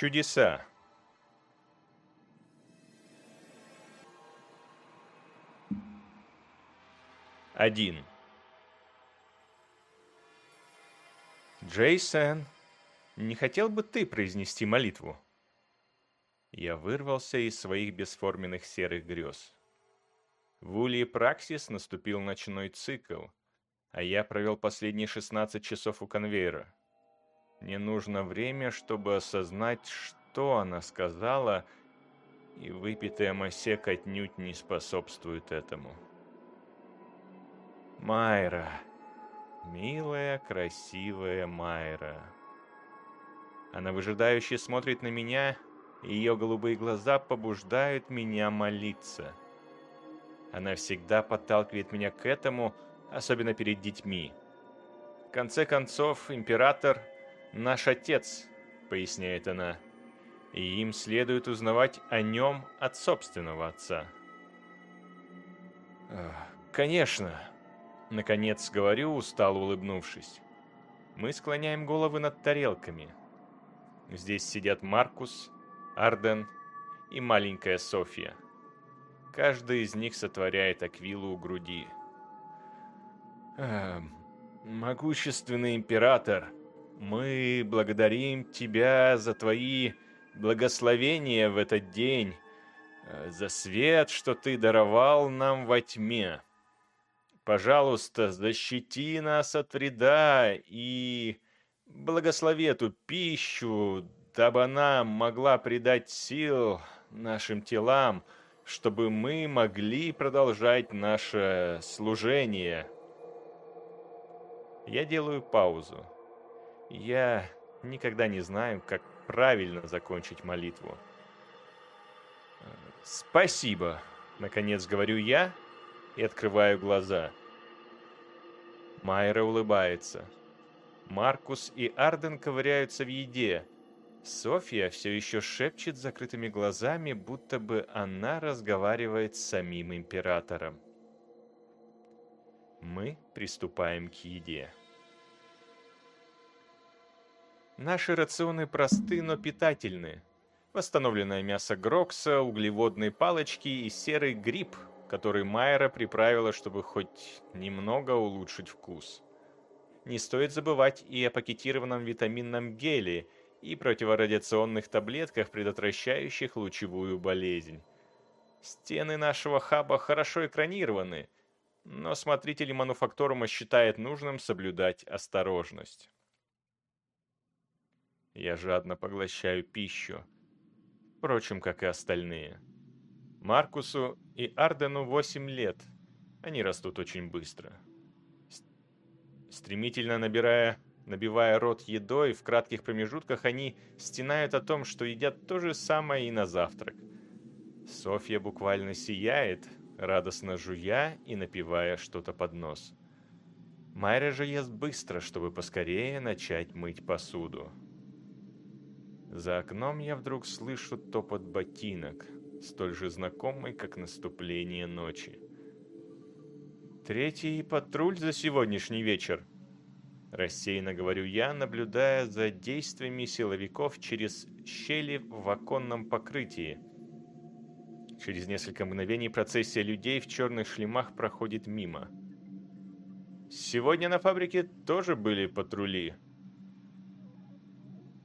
Чудеса. Один. Джейсон, не хотел бы ты произнести молитву? Я вырвался из своих бесформенных серых грез. В Улье Праксис наступил ночной цикл, а я провел последние 16 часов у конвейера. Мне нужно время, чтобы осознать, что она сказала, и выпитая масек отнюдь не способствует этому. Майра. Милая, красивая Майра. Она выжидающе смотрит на меня, и ее голубые глаза побуждают меня молиться. Она всегда подталкивает меня к этому, особенно перед детьми. В конце концов, император – наш отец, поясняет она, и им следует узнавать о нем от собственного отца. Конечно, наконец говорю, устало улыбнувшись. Мы склоняем головы над тарелками. Здесь сидят Маркус, Арден и маленькая София. Каждый из них сотворяет аквилу у груди – «Могущественный император, мы благодарим тебя за твои благословения в этот день, э, за свет, что ты даровал нам во тьме. Пожалуйста, защити нас от вреда и благослови эту пищу, дабы она могла придать сил нашим телам, чтобы мы могли продолжать наше служение». Я делаю паузу. Я никогда не знаю, как правильно закончить молитву. «Спасибо», — наконец говорю я и открываю глаза. Майра улыбается. Маркус и Арден ковыряются в еде. Софья все еще шепчет закрытыми глазами, будто бы она разговаривает с самим императором. Мы приступаем к еде. Наши рационы просты, но питательны. Восстановленное мясо Грокса, углеводные палочки и серый гриб, который Майера приправила, чтобы хоть немного улучшить вкус. Не стоит забывать и о пакетированном витаминном геле и противорадиационных таблетках, предотвращающих лучевую болезнь. Стены нашего хаба хорошо экранированы – но смотрители мануфакторума считают нужным соблюдать осторожность. Я жадно поглощаю пищу, впрочем, как и остальные. Маркусу и Ардену 8 лет. Они растут очень быстро. Стремительно набирая, набивая рот едой, в кратких промежутках они стенают о том, что едят то же самое и на завтрак. Софья буквально сияет, радостно жуя и напивая что-то под нос. Майра же ест быстро, чтобы поскорее начать мыть посуду. За окном я вдруг слышу топот ботинок, столь же знакомый, как наступление ночи. «Третий патруль за сегодняшний вечер», – рассеянно говорю я, наблюдая за действиями силовиков через щели в оконном покрытии – Через несколько мгновений процессия людей в черных шлемах проходит мимо. Сегодня на фабрике тоже были патрули.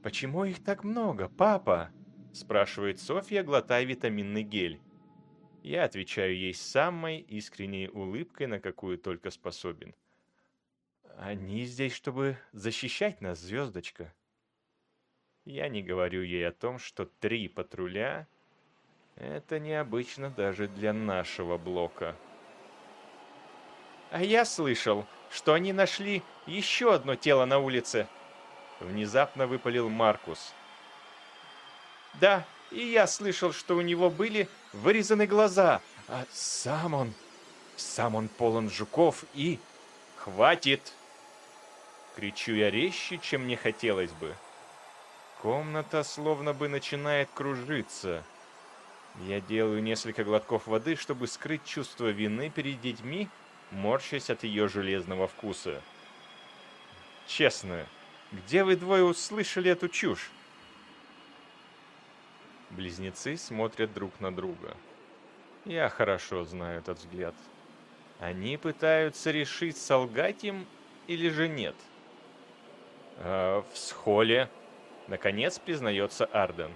«Почему их так много, папа?» – спрашивает Софья, глотая витаминный гель. Я отвечаю ей самой искренней улыбкой, на какую только способен. «Они здесь, чтобы защищать нас, звездочка». Я не говорю ей о том, что три патруля это необычно даже для нашего блока. А я слышал, что они нашли еще одно тело на улице. Внезапно выпалил Маркус. Да, и я слышал, что у него были вырезаны глаза, а сам он... Сам он полон жуков и... Хватит! Кричу я резче, чем мне хотелось бы. Комната словно бы начинает кружиться. Я делаю несколько глотков воды, чтобы скрыть чувство вины перед детьми, морщась от ее железного вкуса. Честно, где вы двое услышали эту чушь? Близнецы смотрят друг на друга. Я хорошо знаю этот взгляд. Они пытаются решить, солгать им или же нет. «Э, «В схоле», — наконец признается Арден.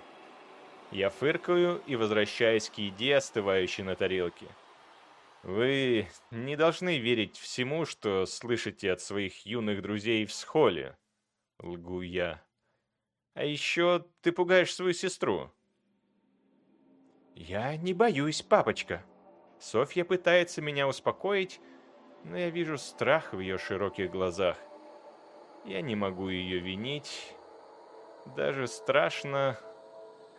Я фыркаю и возвращаюсь к еде, остывающей на тарелке. Вы не должны верить всему, что слышите от своих юных друзей в схоле. Лгу я. А еще ты пугаешь свою сестру. Я не боюсь, папочка. Софья пытается меня успокоить, но я вижу страх в ее широких глазах. Я не могу ее винить. Даже страшно,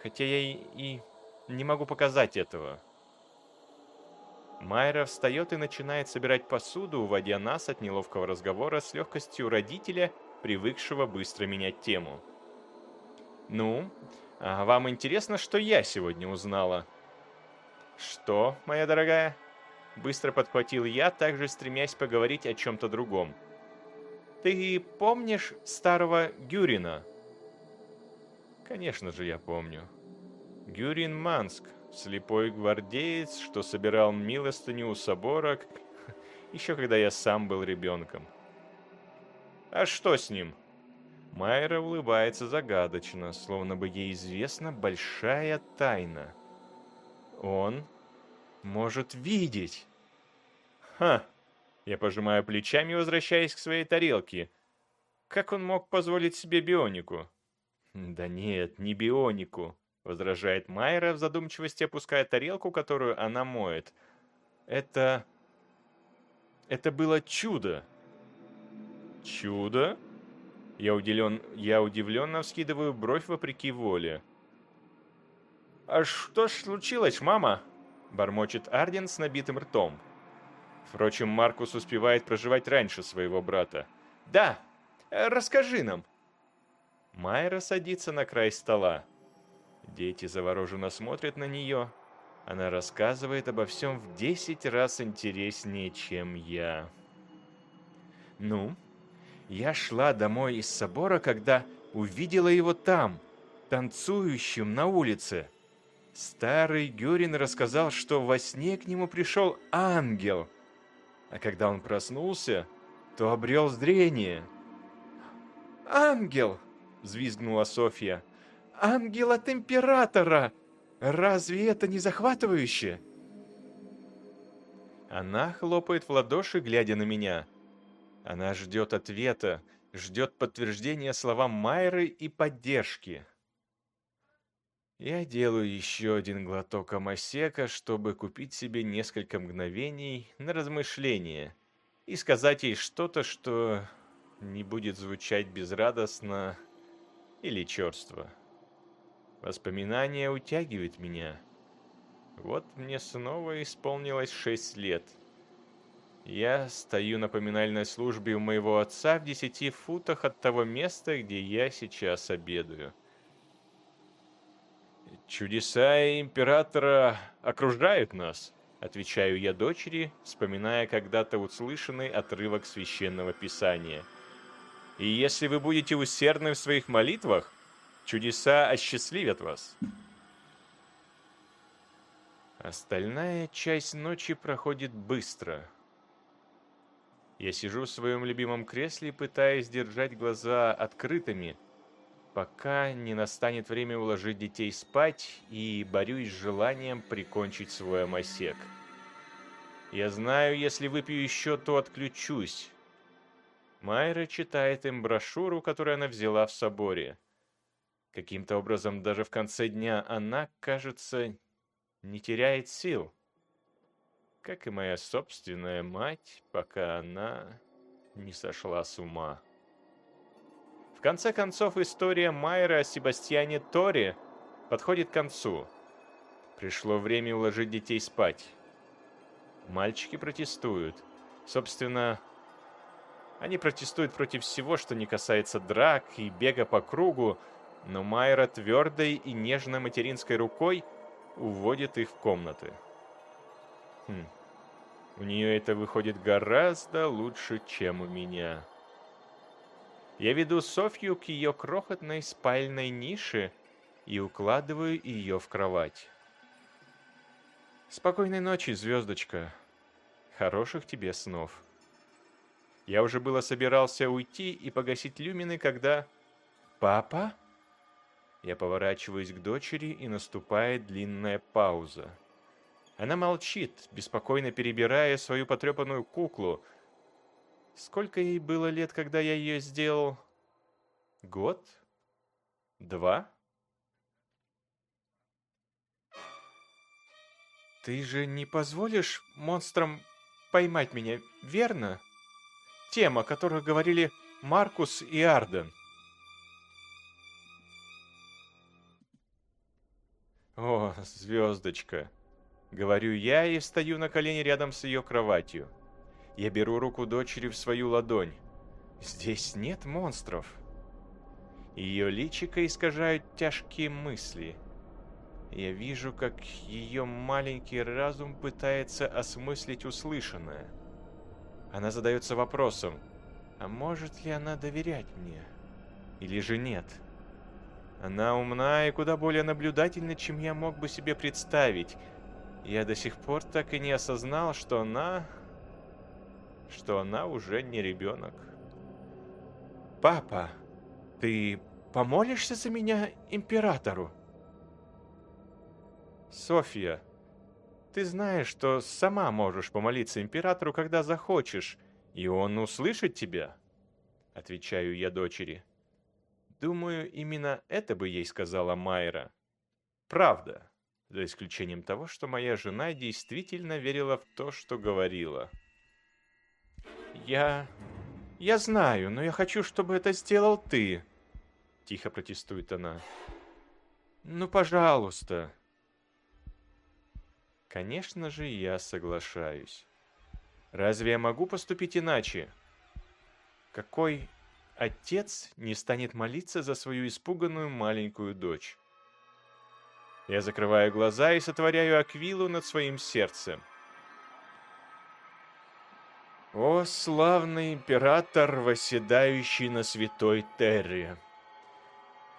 хотя я и не могу показать этого. Майра встает и начинает собирать посуду, уводя нас от неловкого разговора с легкостью родителя, привыкшего быстро менять тему. «Ну, а вам интересно, что я сегодня узнала?» «Что, моя дорогая?» Быстро подхватил я, также стремясь поговорить о чем-то другом. «Ты помнишь старого Гюрина?» «Конечно же я помню. Гюрин Манск, слепой гвардеец, что собирал милостыню у собора, еще когда я сам был ребенком. А что с ним? Майра улыбается загадочно, словно бы ей известна большая тайна. Он может видеть. Ха! Я пожимаю плечами, возвращаясь к своей тарелке. Как он мог позволить себе бионику? Да нет, не бионику. Возражает Майра в задумчивости, опуская тарелку, которую она моет. Это... Это было чудо. Чудо? Я, удивлен... Я удивленно вскидываю бровь вопреки воле. «А что ж случилось, мама?» Бормочет Арден с набитым ртом. Впрочем, Маркус успевает проживать раньше своего брата. «Да, расскажи нам!» Майра садится на край стола. Дети завороженно смотрят на нее. Она рассказывает обо всем в десять раз интереснее, чем я. Ну, я шла домой из собора, когда увидела его там, танцующим на улице. Старый Гюрин рассказал, что во сне к нему пришел ангел, а когда он проснулся, то обрел зрение. «Ангел!» — взвизгнула Софья ангел от императора! Разве это не захватывающе?» Она хлопает в ладоши, глядя на меня. Она ждет ответа, ждет подтверждения словам Майры и поддержки. Я делаю еще один глоток амасека, чтобы купить себе несколько мгновений на размышление и сказать ей что-то, что не будет звучать безрадостно или черство. Воспоминания утягивают меня. Вот мне снова исполнилось шесть лет. Я стою на поминальной службе у моего отца в десяти футах от того места, где я сейчас обедаю. «Чудеса императора окружают нас», — отвечаю я дочери, вспоминая когда-то услышанный отрывок священного писания. «И если вы будете усердны в своих молитвах, Чудеса осчастливят вас. Остальная часть ночи проходит быстро. Я сижу в своем любимом кресле, пытаясь держать глаза открытыми, пока не настанет время уложить детей спать и борюсь с желанием прикончить свой омосек. Я знаю, если выпью еще, то отключусь. Майра читает им брошюру, которую она взяла в соборе. Каким-то образом даже в конце дня она, кажется, не теряет сил. Как и моя собственная мать, пока она не сошла с ума. В конце концов, история Майера о Себастьяне Торе подходит к концу. Пришло время уложить детей спать. Мальчики протестуют. Собственно, они протестуют против всего, что не касается драк и бега по кругу, но Майра твердой и нежно материнской рукой уводит их в комнаты. Хм. У нее это выходит гораздо лучше, чем у меня. Я веду Софью к ее крохотной спальной нише и укладываю ее в кровать. Спокойной ночи, звездочка. Хороших тебе снов. Я уже было собирался уйти и погасить люмины, когда... «Папа?» Я поворачиваюсь к дочери, и наступает длинная пауза. Она молчит, беспокойно перебирая свою потрепанную куклу. Сколько ей было лет, когда я ее сделал? Год? Два? Ты же не позволишь монстрам поймать меня, верно? Тема, о которой говорили Маркус и Арден. О, звездочка. Говорю я и встаю на колени рядом с ее кроватью. Я беру руку дочери в свою ладонь. Здесь нет монстров. Ее личико искажают тяжкие мысли. Я вижу, как ее маленький разум пытается осмыслить услышанное. Она задается вопросом, а может ли она доверять мне? Или же нет? Она умна и куда более наблюдательна, чем я мог бы себе представить, я до сих пор так и не осознал, что она... Что она уже не ребенок. «Папа, ты помолишься за меня императору?» «Софья, ты знаешь, что сама можешь помолиться императору, когда захочешь, и он услышит тебя?» Отвечаю я дочери. Думаю, именно это бы ей сказала Майра. Правда за исключением того, что моя жена действительно верила в то, что говорила. «Я... я знаю, но я хочу, чтобы это сделал ты», — тихо протестует она. «Ну, пожалуйста». Конечно же, я соглашаюсь. Разве я могу поступить иначе? Какой отец не станет молиться за свою испуганную маленькую дочь? Я закрываю глаза и сотворяю аквилу над своим сердцем. О, славный император, восседающий на святой Терре!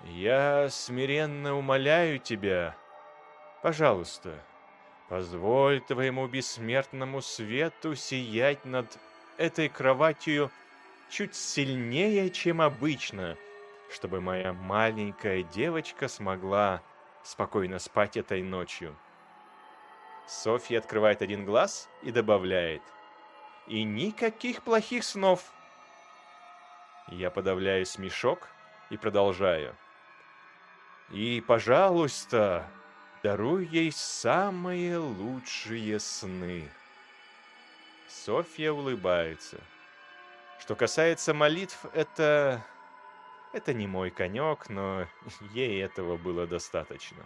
Я смиренно умоляю тебя, пожалуйста, позволь твоему бессмертному свету сиять над этой кроватью чуть сильнее, чем обычно, чтобы моя маленькая девочка смогла спокойно спать этой ночью. Софья открывает один глаз и добавляет. И никаких плохих снов. Я подавляю смешок и продолжаю. И, пожалуйста, даруй ей самые лучшие сны. Софья улыбается. Что касается молитв, это это не мой конек, но ей этого было достаточно.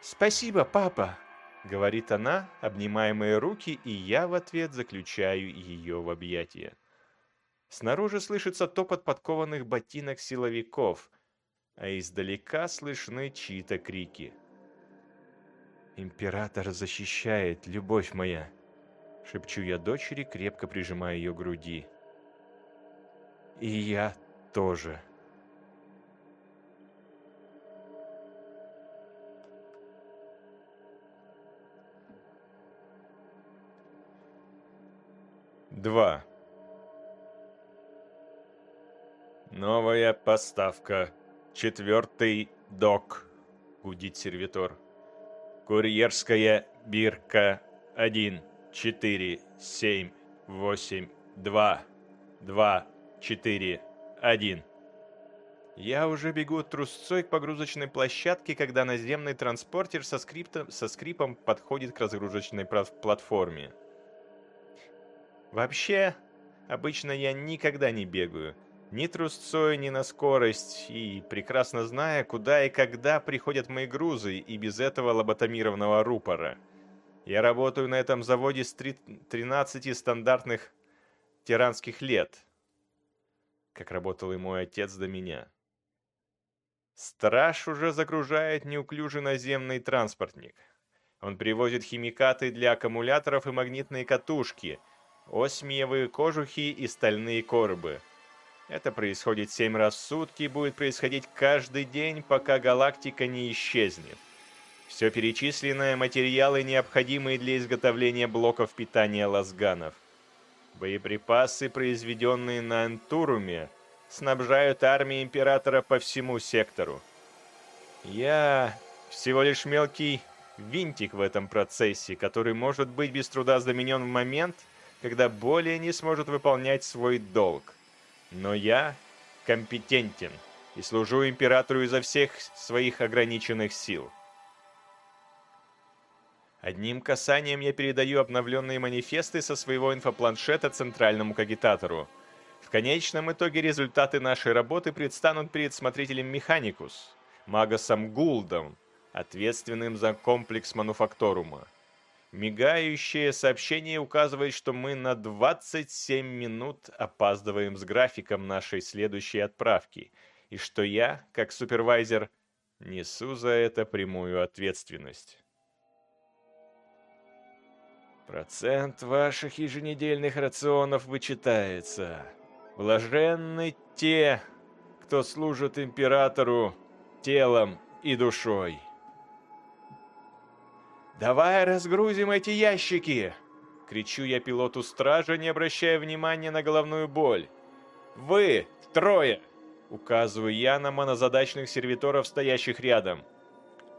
«Спасибо, папа!» — говорит она, обнимая мои руки, и я в ответ заключаю ее в объятия. Снаружи слышится топот подкованных ботинок силовиков, а издалека слышны чьи-то крики. «Император защищает, любовь моя!» — шепчу я дочери, крепко прижимая ее к груди. «И я тоже. Два. Новая поставка. Четвертый док. Гудит сервитор. Курьерская бирка. Один, четыре, семь, восемь, два, два, четыре, один. Я уже бегу трусцой к погрузочной площадке, когда наземный транспортер со, скриптом, со скрипом подходит к разгрузочной платформе. Вообще, обычно я никогда не бегаю. Ни трусцой, ни на скорость, и прекрасно зная, куда и когда приходят мои грузы, и без этого лоботомированного рупора. Я работаю на этом заводе с 13 стандартных тиранских лет – как работал и мой отец до меня. Страж уже загружает неуклюжий наземный транспортник. Он привозит химикаты для аккумуляторов и магнитные катушки, осмиевые кожухи и стальные коробы. Это происходит семь раз в сутки и будет происходить каждый день, пока галактика не исчезнет. Все перечисленное – материалы, необходимые для изготовления блоков питания лазганов. Боеприпасы, произведенные на Антуруме, снабжают армии Императора по всему сектору. Я всего лишь мелкий винтик в этом процессе, который может быть без труда заменен в момент, когда более не сможет выполнять свой долг. Но я компетентен и служу императору изо всех своих ограниченных сил. Одним касанием я передаю обновленные манифесты со своего инфопланшета центральному кагитатору. В конечном итоге результаты нашей работы предстанут перед смотрителем Механикус, Магасом Гулдом, ответственным за комплекс мануфакторума. Мигающее сообщение указывает, что мы на 27 минут опаздываем с графиком нашей следующей отправки, и что я, как супервайзер, несу за это прямую ответственность. Процент ваших еженедельных рационов вычитается. Блаженны те, кто служит императору телом и душой. «Давай разгрузим эти ящики!» Кричу я пилоту стража, не обращая внимания на головную боль. «Вы, трое!» Указываю я на монозадачных сервиторов, стоящих рядом.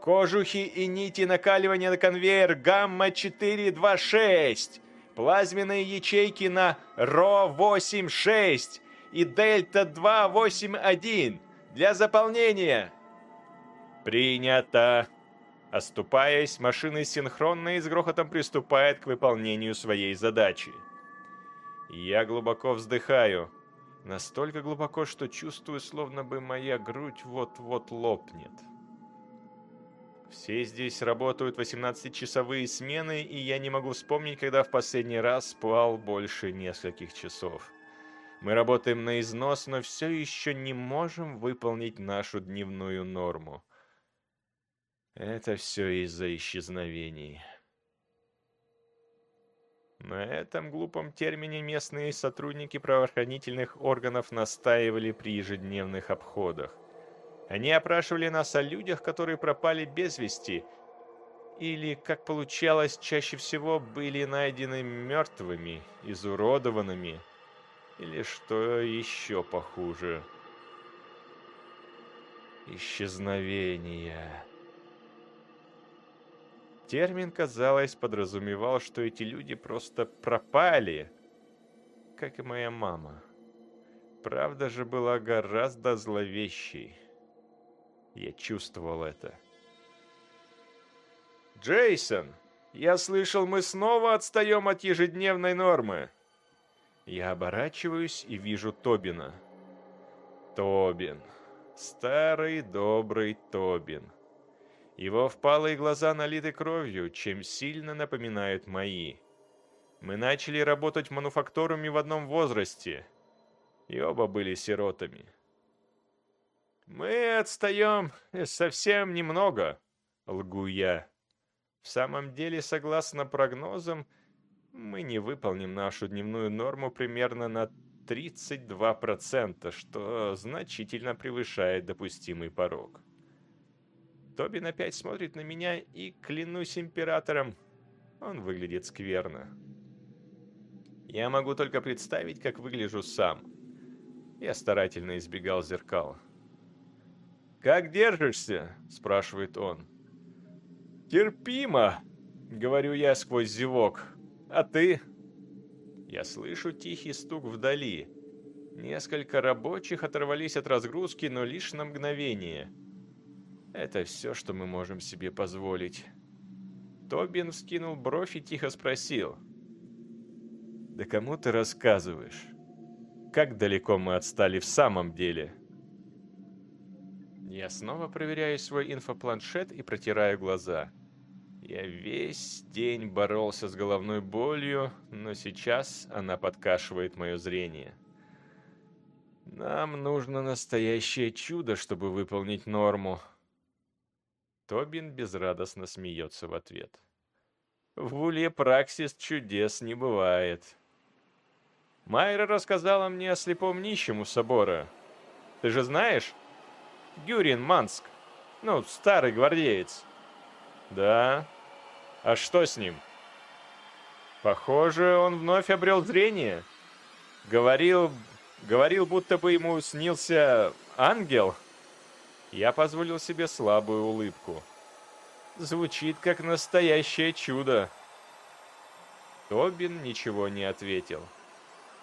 Кожухи и нити накаливания на конвейер Гамма-426. Плазменные ячейки на РО-86 и Дельта-281 для заполнения. Принято. Оступаясь, машина синхронно и с грохотом приступает к выполнению своей задачи. Я глубоко вздыхаю. Настолько глубоко, что чувствую, словно бы моя грудь вот-вот лопнет. Все здесь работают 18-часовые смены, и я не могу вспомнить, когда в последний раз спал больше нескольких часов. Мы работаем на износ, но все еще не можем выполнить нашу дневную норму. Это все из-за исчезновений. На этом глупом термине местные сотрудники правоохранительных органов настаивали при ежедневных обходах. Они опрашивали нас о людях, которые пропали без вести, или, как получалось, чаще всего были найдены мертвыми, изуродованными, или что еще похуже. Исчезновение. Термин, казалось, подразумевал, что эти люди просто пропали, как и моя мама. Правда же была гораздо зловещей. Я чувствовал это. «Джейсон, я слышал, мы снова отстаем от ежедневной нормы». Я оборачиваюсь и вижу Тобина. Тобин. Старый добрый Тобин. Его впалые глаза налиты кровью, чем сильно напоминают мои. Мы начали работать в в одном возрасте, и оба были сиротами. «Мы отстаем совсем немного», — лгу я. В самом деле, согласно прогнозам, мы не выполним нашу дневную норму примерно на 32%, что значительно превышает допустимый порог. Тобин опять смотрит на меня, и, клянусь императором, он выглядит скверно. Я могу только представить, как выгляжу сам. Я старательно избегал зеркал. «Как держишься?» – спрашивает он. «Терпимо», – говорю я сквозь зевок. «А ты?» Я слышу тихий стук вдали. Несколько рабочих оторвались от разгрузки, но лишь на мгновение. Это все, что мы можем себе позволить. Тобин вскинул бровь и тихо спросил. «Да кому ты рассказываешь? Как далеко мы отстали в самом деле?» Я снова проверяю свой инфопланшет и протираю глаза. Я весь день боролся с головной болью, но сейчас она подкашивает мое зрение. Нам нужно настоящее чудо, чтобы выполнить норму. Тобин безрадостно смеется в ответ. В Улье Праксис чудес не бывает. Майра рассказала мне о слепом нищем у собора. Ты же знаешь? Гюрин Манск. Ну, старый гвардеец. Да. А что с ним? Похоже, он вновь обрел зрение. Говорил, говорил, будто бы ему снился ангел. Я позволил себе слабую улыбку. Звучит как настоящее чудо. Тобин ничего не ответил.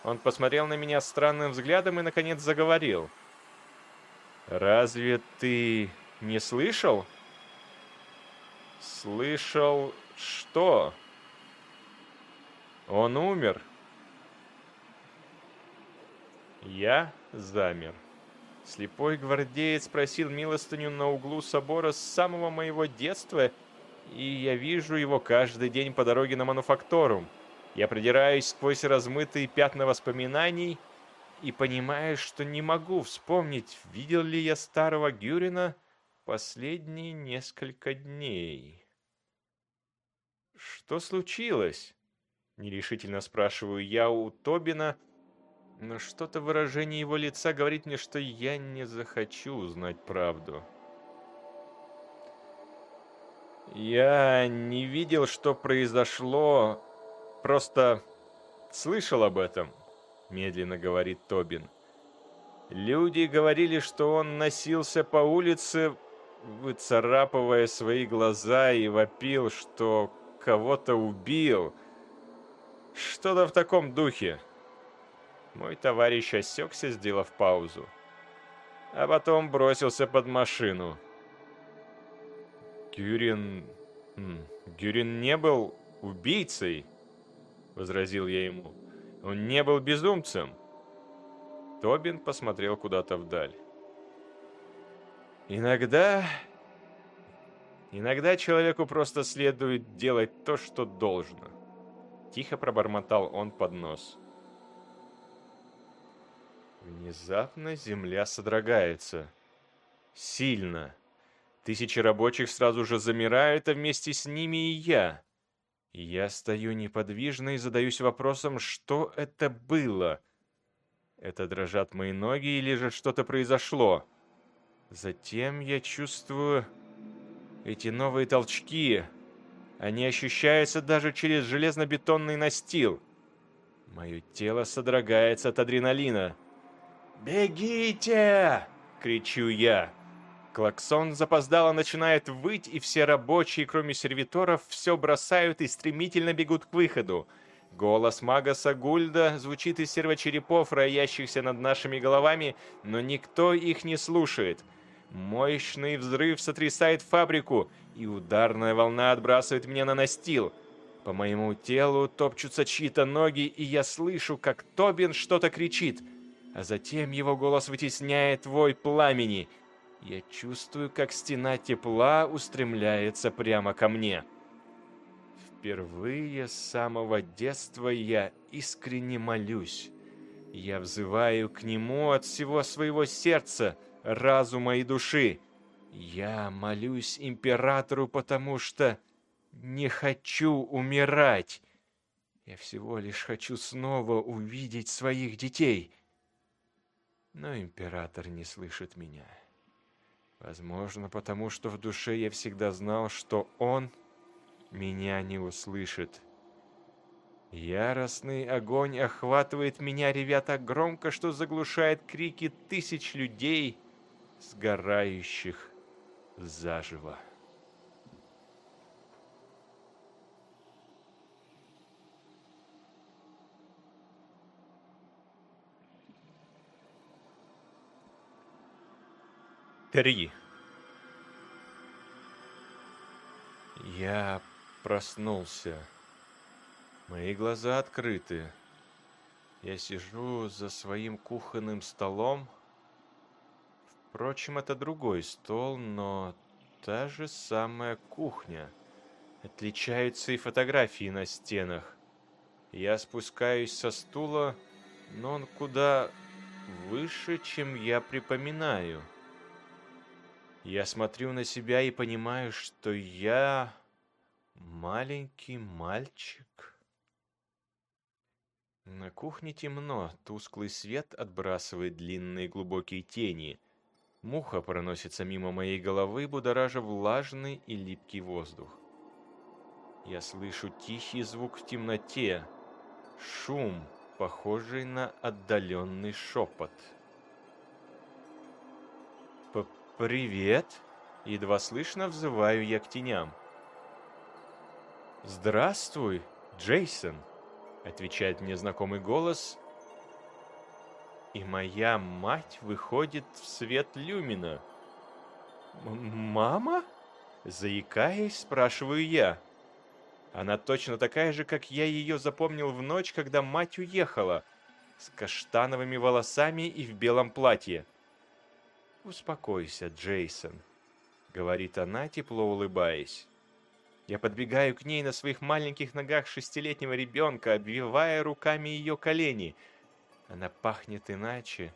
Он посмотрел на меня странным взглядом и, наконец, заговорил. «Разве ты не слышал?» «Слышал что?» «Он умер». Я замер. Слепой гвардеец просил милостыню на углу собора с самого моего детства, и я вижу его каждый день по дороге на мануфакторум. Я продираюсь сквозь размытые пятна воспоминаний и понимаю, что не могу вспомнить, видел ли я старого Гюрина последние несколько дней. «Что случилось?» — нерешительно спрашиваю я у Тобина, но что-то выражение его лица говорит мне, что я не захочу узнать правду. Я не видел, что произошло, Просто слышал об этом, медленно говорит Тобин. Люди говорили, что он носился по улице, выцарапывая свои глаза и вопил, что кого-то убил. Что-то в таком духе. Мой товарищ осекся, сделав паузу. А потом бросился под машину. Гюрин... Гюрин не был убийцей возразил я ему. Он не был безумцем. Тобин посмотрел куда-то вдаль. Иногда... Иногда человеку просто следует делать то, что должно. Тихо пробормотал он под нос. Внезапно земля содрогается. Сильно. Тысячи рабочих сразу же замирают, а вместе с ними и я. Я стою неподвижно и задаюсь вопросом, что это было. Это дрожат мои ноги или же что-то произошло? Затем я чувствую эти новые толчки. Они ощущаются даже через железно-бетонный настил. Мое тело содрогается от адреналина. «Бегите!» — кричу я. Клаксон запоздало начинает выть, и все рабочие, кроме сервиторов, все бросают и стремительно бегут к выходу. Голос Магаса Гульда звучит из сервочерепов, роящихся над нашими головами, но никто их не слушает. Мощный взрыв сотрясает фабрику, и ударная волна отбрасывает меня на настил. По моему телу топчутся чьи-то ноги, и я слышу, как Тобин что-то кричит. А затем его голос вытесняет вой пламени — я чувствую, как стена тепла устремляется прямо ко мне. Впервые с самого детства я искренне молюсь. Я взываю к Нему от всего своего сердца, разума и души. Я молюсь императору, потому что не хочу умирать. Я всего лишь хочу снова увидеть своих детей. Но император не слышит меня. Возможно, потому что в душе я всегда знал, что он меня не услышит. Яростный огонь охватывает меня, ревя так громко, что заглушает крики тысяч людей, сгорающих заживо. Три. Я проснулся. Мои глаза открыты. Я сижу за своим кухонным столом. Впрочем, это другой стол, но та же самая кухня. Отличаются и фотографии на стенах. Я спускаюсь со стула, но он куда выше, чем я припоминаю. Я смотрю на себя и понимаю, что я маленький мальчик. На кухне темно, тусклый свет отбрасывает длинные глубокие тени. Муха проносится мимо моей головы, будоража влажный и липкий воздух. Я слышу тихий звук в темноте, шум, похожий на отдаленный шепот. «Привет!» — едва слышно взываю я к теням. «Здравствуй, Джейсон!» — отвечает мне знакомый голос. И моя мать выходит в свет люмина. «Мама?» — заикаясь, спрашиваю я. Она точно такая же, как я ее запомнил в ночь, когда мать уехала, с каштановыми волосами и в белом платье. «Успокойся, Джейсон», — говорит она, тепло улыбаясь. Я подбегаю к ней на своих маленьких ногах шестилетнего ребенка, обвивая руками ее колени. Она пахнет иначе,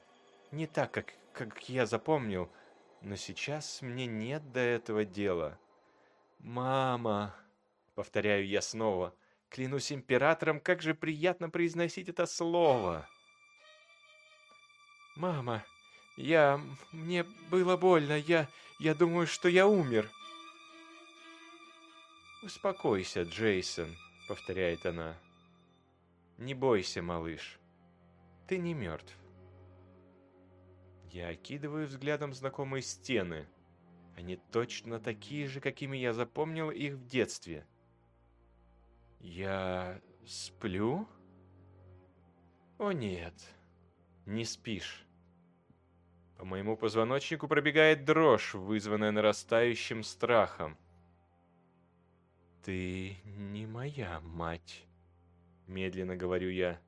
не так, как, как я запомнил, но сейчас мне нет до этого дела. «Мама!» — повторяю я снова. Клянусь императором, как же приятно произносить это слово. «Мама, я... мне было больно, я... я думаю, что я умер». «Успокойся, Джейсон», — повторяет она. «Не бойся, малыш. Ты не мертв». Я окидываю взглядом знакомые стены. Они точно такие же, какими я запомнил их в детстве. Я сплю? О нет, не спишь. По моему позвоночнику пробегает дрожь, вызванная нарастающим страхом. «Ты не моя мать», — медленно говорю я.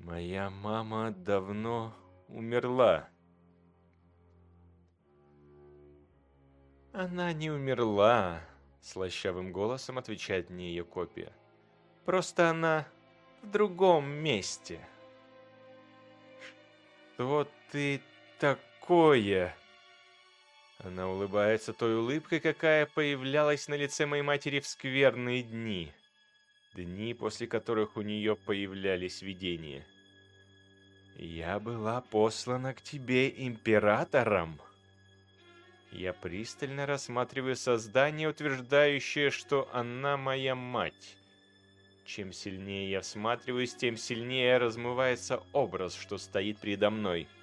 «Моя мама давно умерла». «Она не умерла», — слащавым голосом отвечает мне ее копия. «Просто она в другом месте». «Что ты такое?» Она улыбается той улыбкой, какая появлялась на лице моей матери в скверные дни. Дни, после которых у нее появлялись видения. «Я была послана к тебе императором». Я пристально рассматриваю создание, утверждающее, что она моя мать. Чем сильнее я всматриваюсь, тем сильнее размывается образ, что стоит передо мной –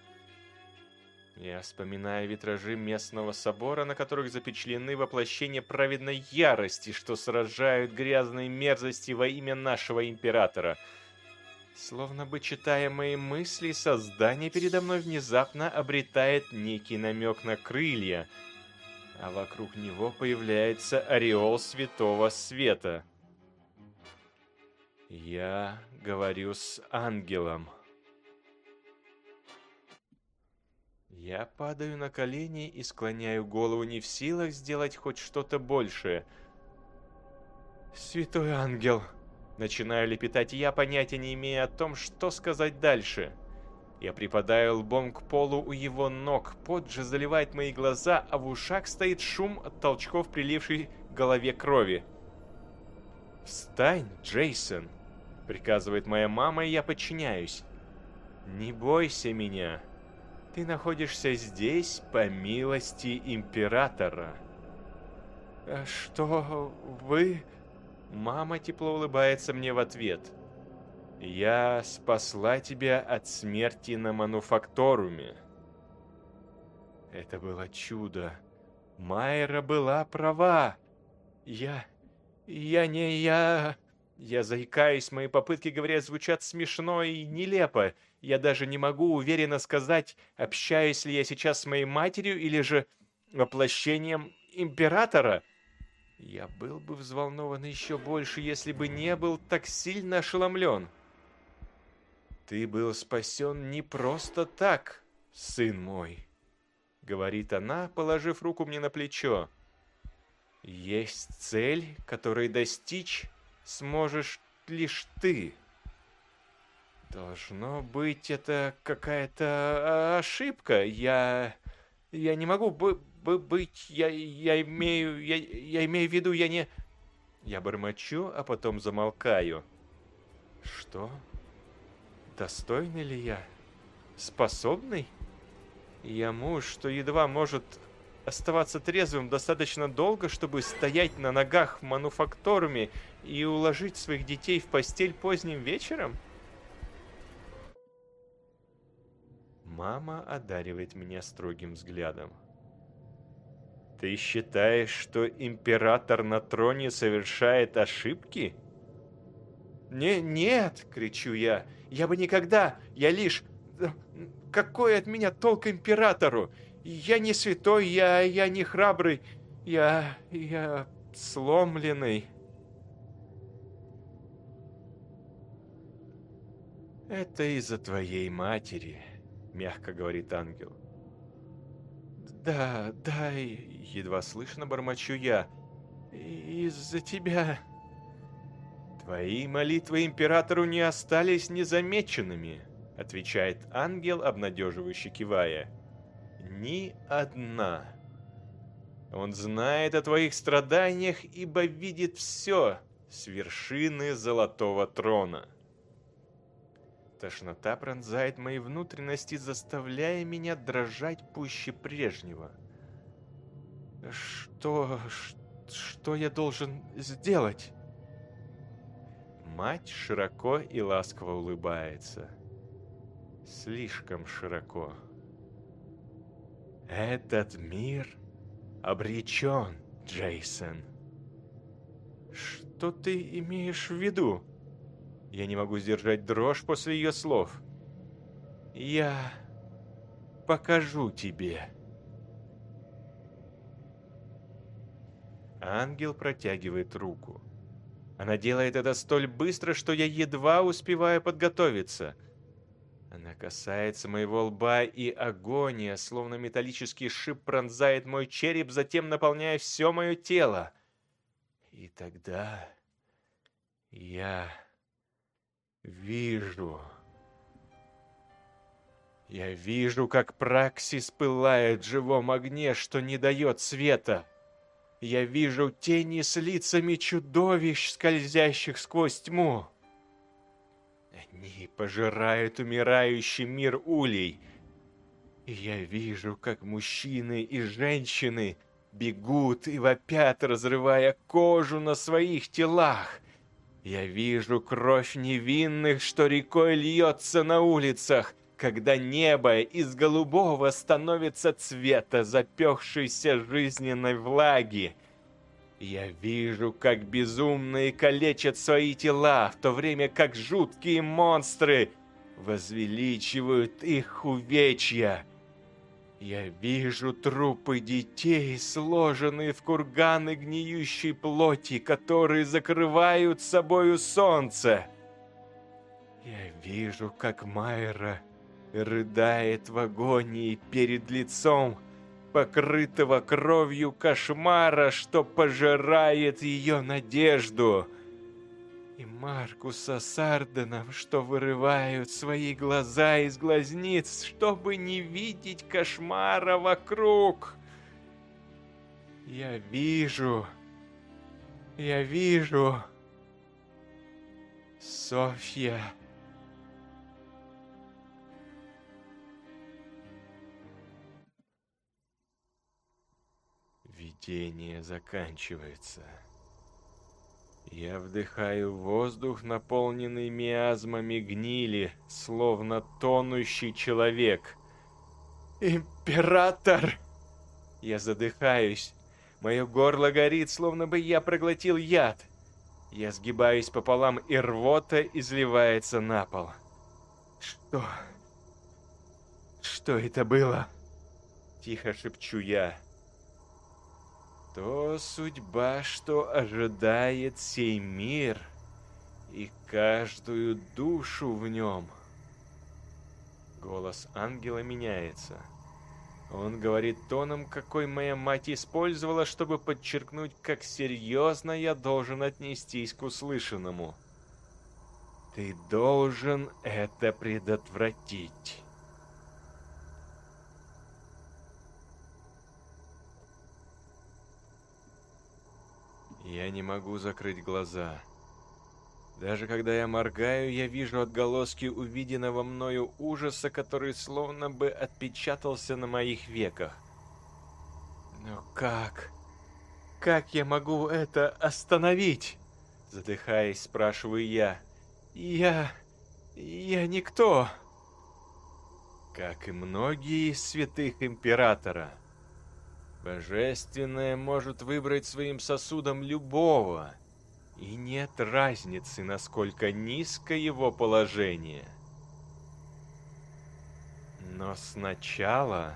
я вспоминаю витражи местного собора, на которых запечатлены воплощения праведной ярости, что сражают грязные мерзости во имя нашего императора. Словно бы читая мои мысли, создание передо мной внезапно обретает некий намек на крылья, а вокруг него появляется ореол святого света. Я говорю с ангелом. Я падаю на колени и склоняю голову не в силах сделать хоть что-то большее. «Святой ангел!» Начинаю лепетать я, понятия не имея о том, что сказать дальше. Я припадаю лбом к полу у его ног, пот же заливает мои глаза, а в ушах стоит шум от толчков, прилившей к голове крови. «Встань, Джейсон!» — приказывает моя мама, и я подчиняюсь. «Не бойся меня!» Ты находишься здесь по милости императора. Э, что вы... Мама тепло улыбается мне в ответ. Я спасла тебя от смерти на мануфакторуме. Это было чудо. Майра была права. Я... Я не я... Я заикаюсь, мои попытки, говорят, звучат смешно и нелепо. Я даже не могу уверенно сказать, общаюсь ли я сейчас с моей матерью или же воплощением императора. Я был бы взволнован еще больше, если бы не был так сильно ошеломлен. «Ты был спасен не просто так, сын мой», — говорит она, положив руку мне на плечо. «Есть цель, которой достичь сможешь лишь ты». Должно быть, это какая-то а, ошибка. Я... Я не могу быть... Я, я имею... Я, я имею в виду, я не... Я бормочу, а потом замолкаю. Что? Достойный ли я? Способный? Я муж, что едва может оставаться трезвым достаточно долго, чтобы стоять на ногах в мануфакторуме и уложить своих детей в постель поздним вечером? Мама одаривает меня строгим взглядом. Ты считаешь, что император на троне совершает ошибки? Не, нет, кричу я. Я бы никогда, я лишь... Какой от меня толк императору? Я не святой, я, я не храбрый, я, я сломленный. Это из-за твоей матери, мягко говорит ангел. Да, да, едва слышно бормочу я. Из-за тебя. Твои молитвы императору не остались незамеченными, отвечает ангел, обнадеживающе кивая. Ни одна. Он знает о твоих страданиях, ибо видит все с вершины золотого трона. Тошнота пронзает мои внутренности, заставляя меня дрожать пуще прежнего. Что... что я должен сделать? Мать широко и ласково улыбается. Слишком широко. Этот мир обречен, Джейсон. Что ты имеешь в виду? Я не могу сдержать дрожь после ее слов. Я покажу тебе. Ангел протягивает руку. Она делает это столь быстро, что я едва успеваю подготовиться. Она касается моего лба, и агония, словно металлический шип, пронзает мой череп, затем наполняя все мое тело. И тогда я Вижу. Я вижу, как Праксис пылает в живом огне, что не дает света. Я вижу тени с лицами чудовищ, скользящих сквозь тьму. Они пожирают умирающий мир улей. И я вижу, как мужчины и женщины бегут и вопят, разрывая кожу на своих телах. Я вижу кровь невинных, что рекой льется на улицах, когда небо из голубого становится цвета запекшейся жизненной влаги. Я вижу, как безумные калечат свои тела, в то время как жуткие монстры возвеличивают их увечья. Я вижу трупы детей, сложенные в курганы гниющей плоти, которые закрывают собою солнце. Я вижу, как Майра рыдает в агонии перед лицом покрытого кровью кошмара, что пожирает ее надежду и Маркуса Сардена, что вырывают свои глаза из глазниц, чтобы не видеть кошмара вокруг. Я вижу, я вижу. Софья. Видение заканчивается. Я вдыхаю воздух, наполненный миазмами гнили, словно тонущий человек. «Император!» Я задыхаюсь. Мое горло горит, словно бы я проглотил яд. Я сгибаюсь пополам, и рвота изливается на пол. «Что? Что это было?» Тихо шепчу я то судьба, что ожидает сей мир и каждую душу в нем. Голос ангела меняется. Он говорит тоном, какой моя мать использовала, чтобы подчеркнуть, как серьезно я должен отнестись к услышанному. Ты должен это предотвратить. Я не могу закрыть глаза. Даже когда я моргаю, я вижу отголоски увиденного мною ужаса, который словно бы отпечатался на моих веках. Но как? Как я могу это остановить? Задыхаясь, спрашиваю я. Я... я никто. Как и многие из святых императора. Божественное может выбрать своим сосудом любого — и нет разницы, насколько низко его положение. Но сначала...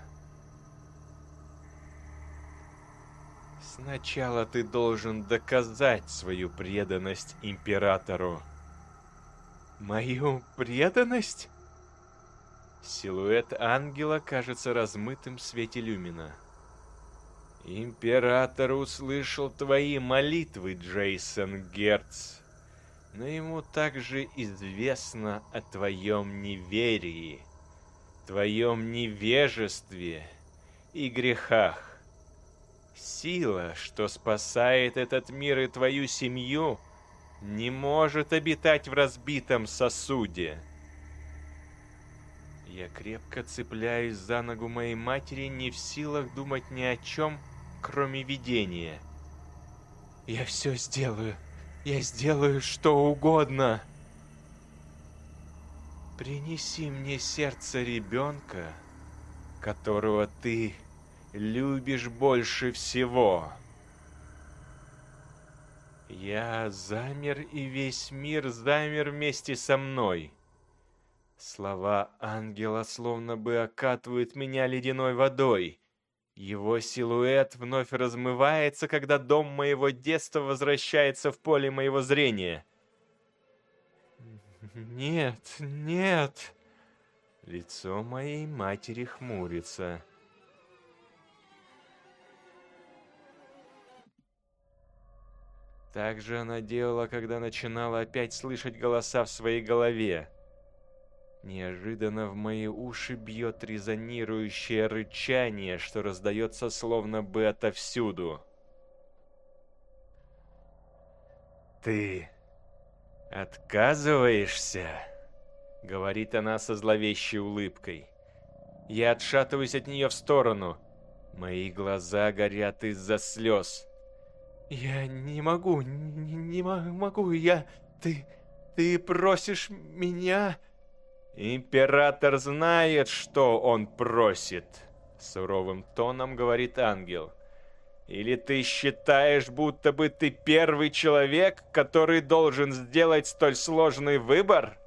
Сначала ты должен доказать свою преданность императору. Мою преданность? Силуэт ангела кажется размытым в свете люмина. Император услышал твои молитвы, Джейсон Герц, но ему также известно о твоем неверии, твоем невежестве и грехах. Сила, что спасает этот мир и твою семью, не может обитать в разбитом сосуде. Я крепко цепляюсь за ногу моей матери, не в силах думать ни о чем, кроме видения. Я все сделаю. Я сделаю что угодно. Принеси мне сердце ребенка, которого ты любишь больше всего. Я замер, и весь мир замер вместе со мной. Слова ангела словно бы окатывают меня ледяной водой. Его силуэт вновь размывается, когда дом моего детства возвращается в поле моего зрения. Нет, нет. Лицо моей матери хмурится. Так же она делала, когда начинала опять слышать голоса в своей голове. Неожиданно в мои уши бьет резонирующее рычание, что раздается словно бы отовсюду. «Ты отказываешься?» — говорит она со зловещей улыбкой. Я отшатываюсь от нее в сторону. Мои глаза горят из-за слез. «Я не могу, не, не могу, я... Ты... ты просишь меня...» «Император знает, что он просит», — суровым тоном говорит ангел. «Или ты считаешь, будто бы ты первый человек, который должен сделать столь сложный выбор?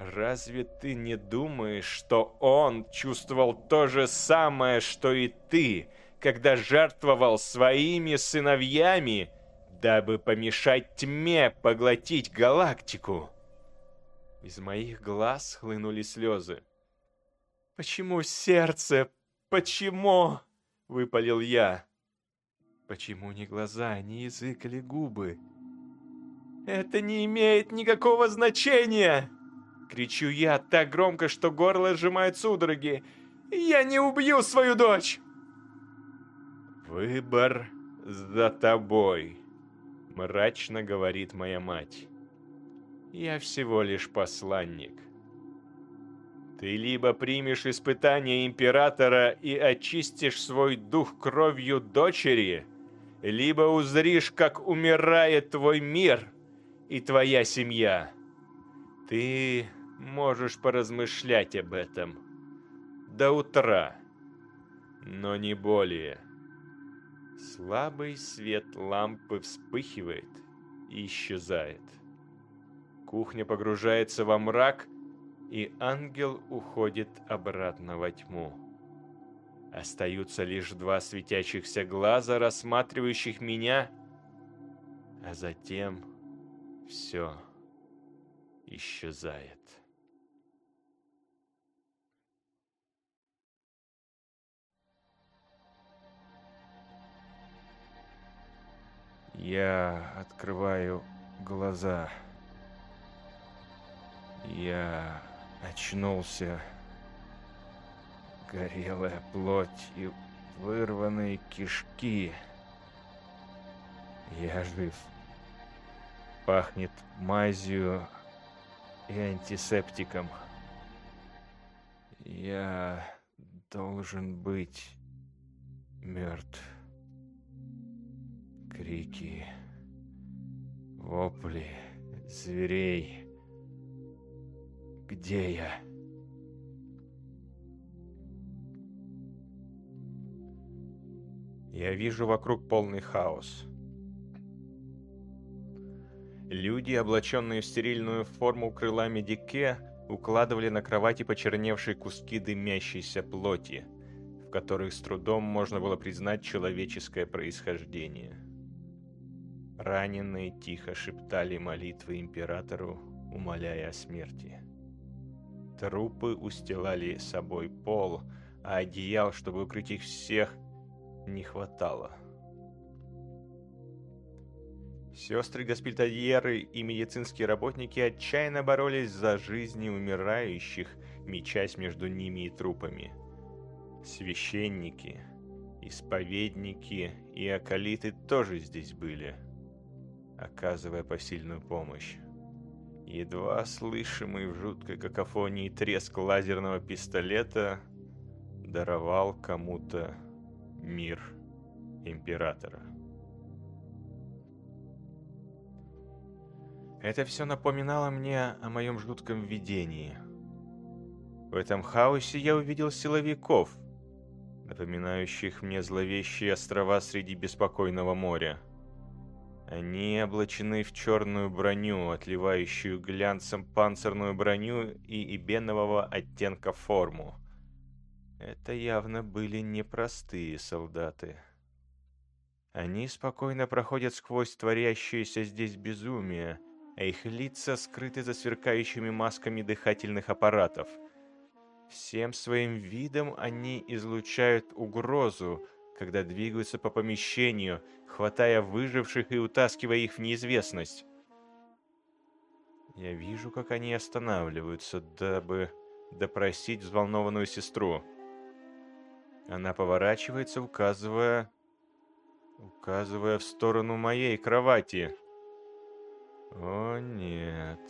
Разве ты не думаешь, что он чувствовал то же самое, что и ты, когда жертвовал своими сыновьями, дабы помешать тьме поглотить галактику?» Из моих глаз хлынули слезы. «Почему сердце? Почему?» — выпалил я. «Почему ни глаза, ни язык или губы?» «Это не имеет никакого значения!» Кричу я так громко, что горло сжимает судороги. «Я не убью свою дочь!» «Выбор за тобой», — мрачно говорит моя мать. Я всего лишь посланник. Ты либо примешь испытание императора и очистишь свой дух кровью дочери, либо узришь, как умирает твой мир и твоя семья. Ты можешь поразмышлять об этом до утра, но не более. Слабый свет лампы вспыхивает и исчезает. Кухня погружается во мрак, и ангел уходит обратно во тьму. Остаются лишь два светящихся глаза, рассматривающих меня, а затем все исчезает. Я открываю глаза. Я очнулся. Горелая плоть и вырванные кишки. Я жив. Пахнет мазью и антисептиком. Я должен быть мертв. Крики, вопли, зверей. Где я? Я вижу вокруг полный хаос. Люди, облаченные в стерильную форму крылами дике, укладывали на кровати почерневшие куски дымящейся плоти, в которых с трудом можно было признать человеческое происхождение. Раненые тихо шептали молитвы императору, умоляя о смерти. Трупы устилали собой пол, а одеял, чтобы укрыть их всех, не хватало. Сестры госпитальеры и медицинские работники отчаянно боролись за жизни умирающих, мечась между ними и трупами. Священники, исповедники и акалиты тоже здесь были, оказывая посильную помощь. Едва слышимый в жуткой какофонии треск лазерного пистолета даровал кому-то мир императора. Это все напоминало мне о моем жутком видении. В этом хаосе я увидел силовиков, напоминающих мне зловещие острова среди беспокойного моря. Они облачены в черную броню, отливающую глянцем панцирную броню и эбенового оттенка форму. Это явно были непростые солдаты. Они спокойно проходят сквозь творящееся здесь безумие, а их лица скрыты за сверкающими масками дыхательных аппаратов. Всем своим видом они излучают угрозу, когда двигаются по помещению, хватая выживших и утаскивая их в неизвестность. Я вижу, как они останавливаются, дабы допросить взволнованную сестру. Она поворачивается, указывая... указывая в сторону моей кровати. О, нет.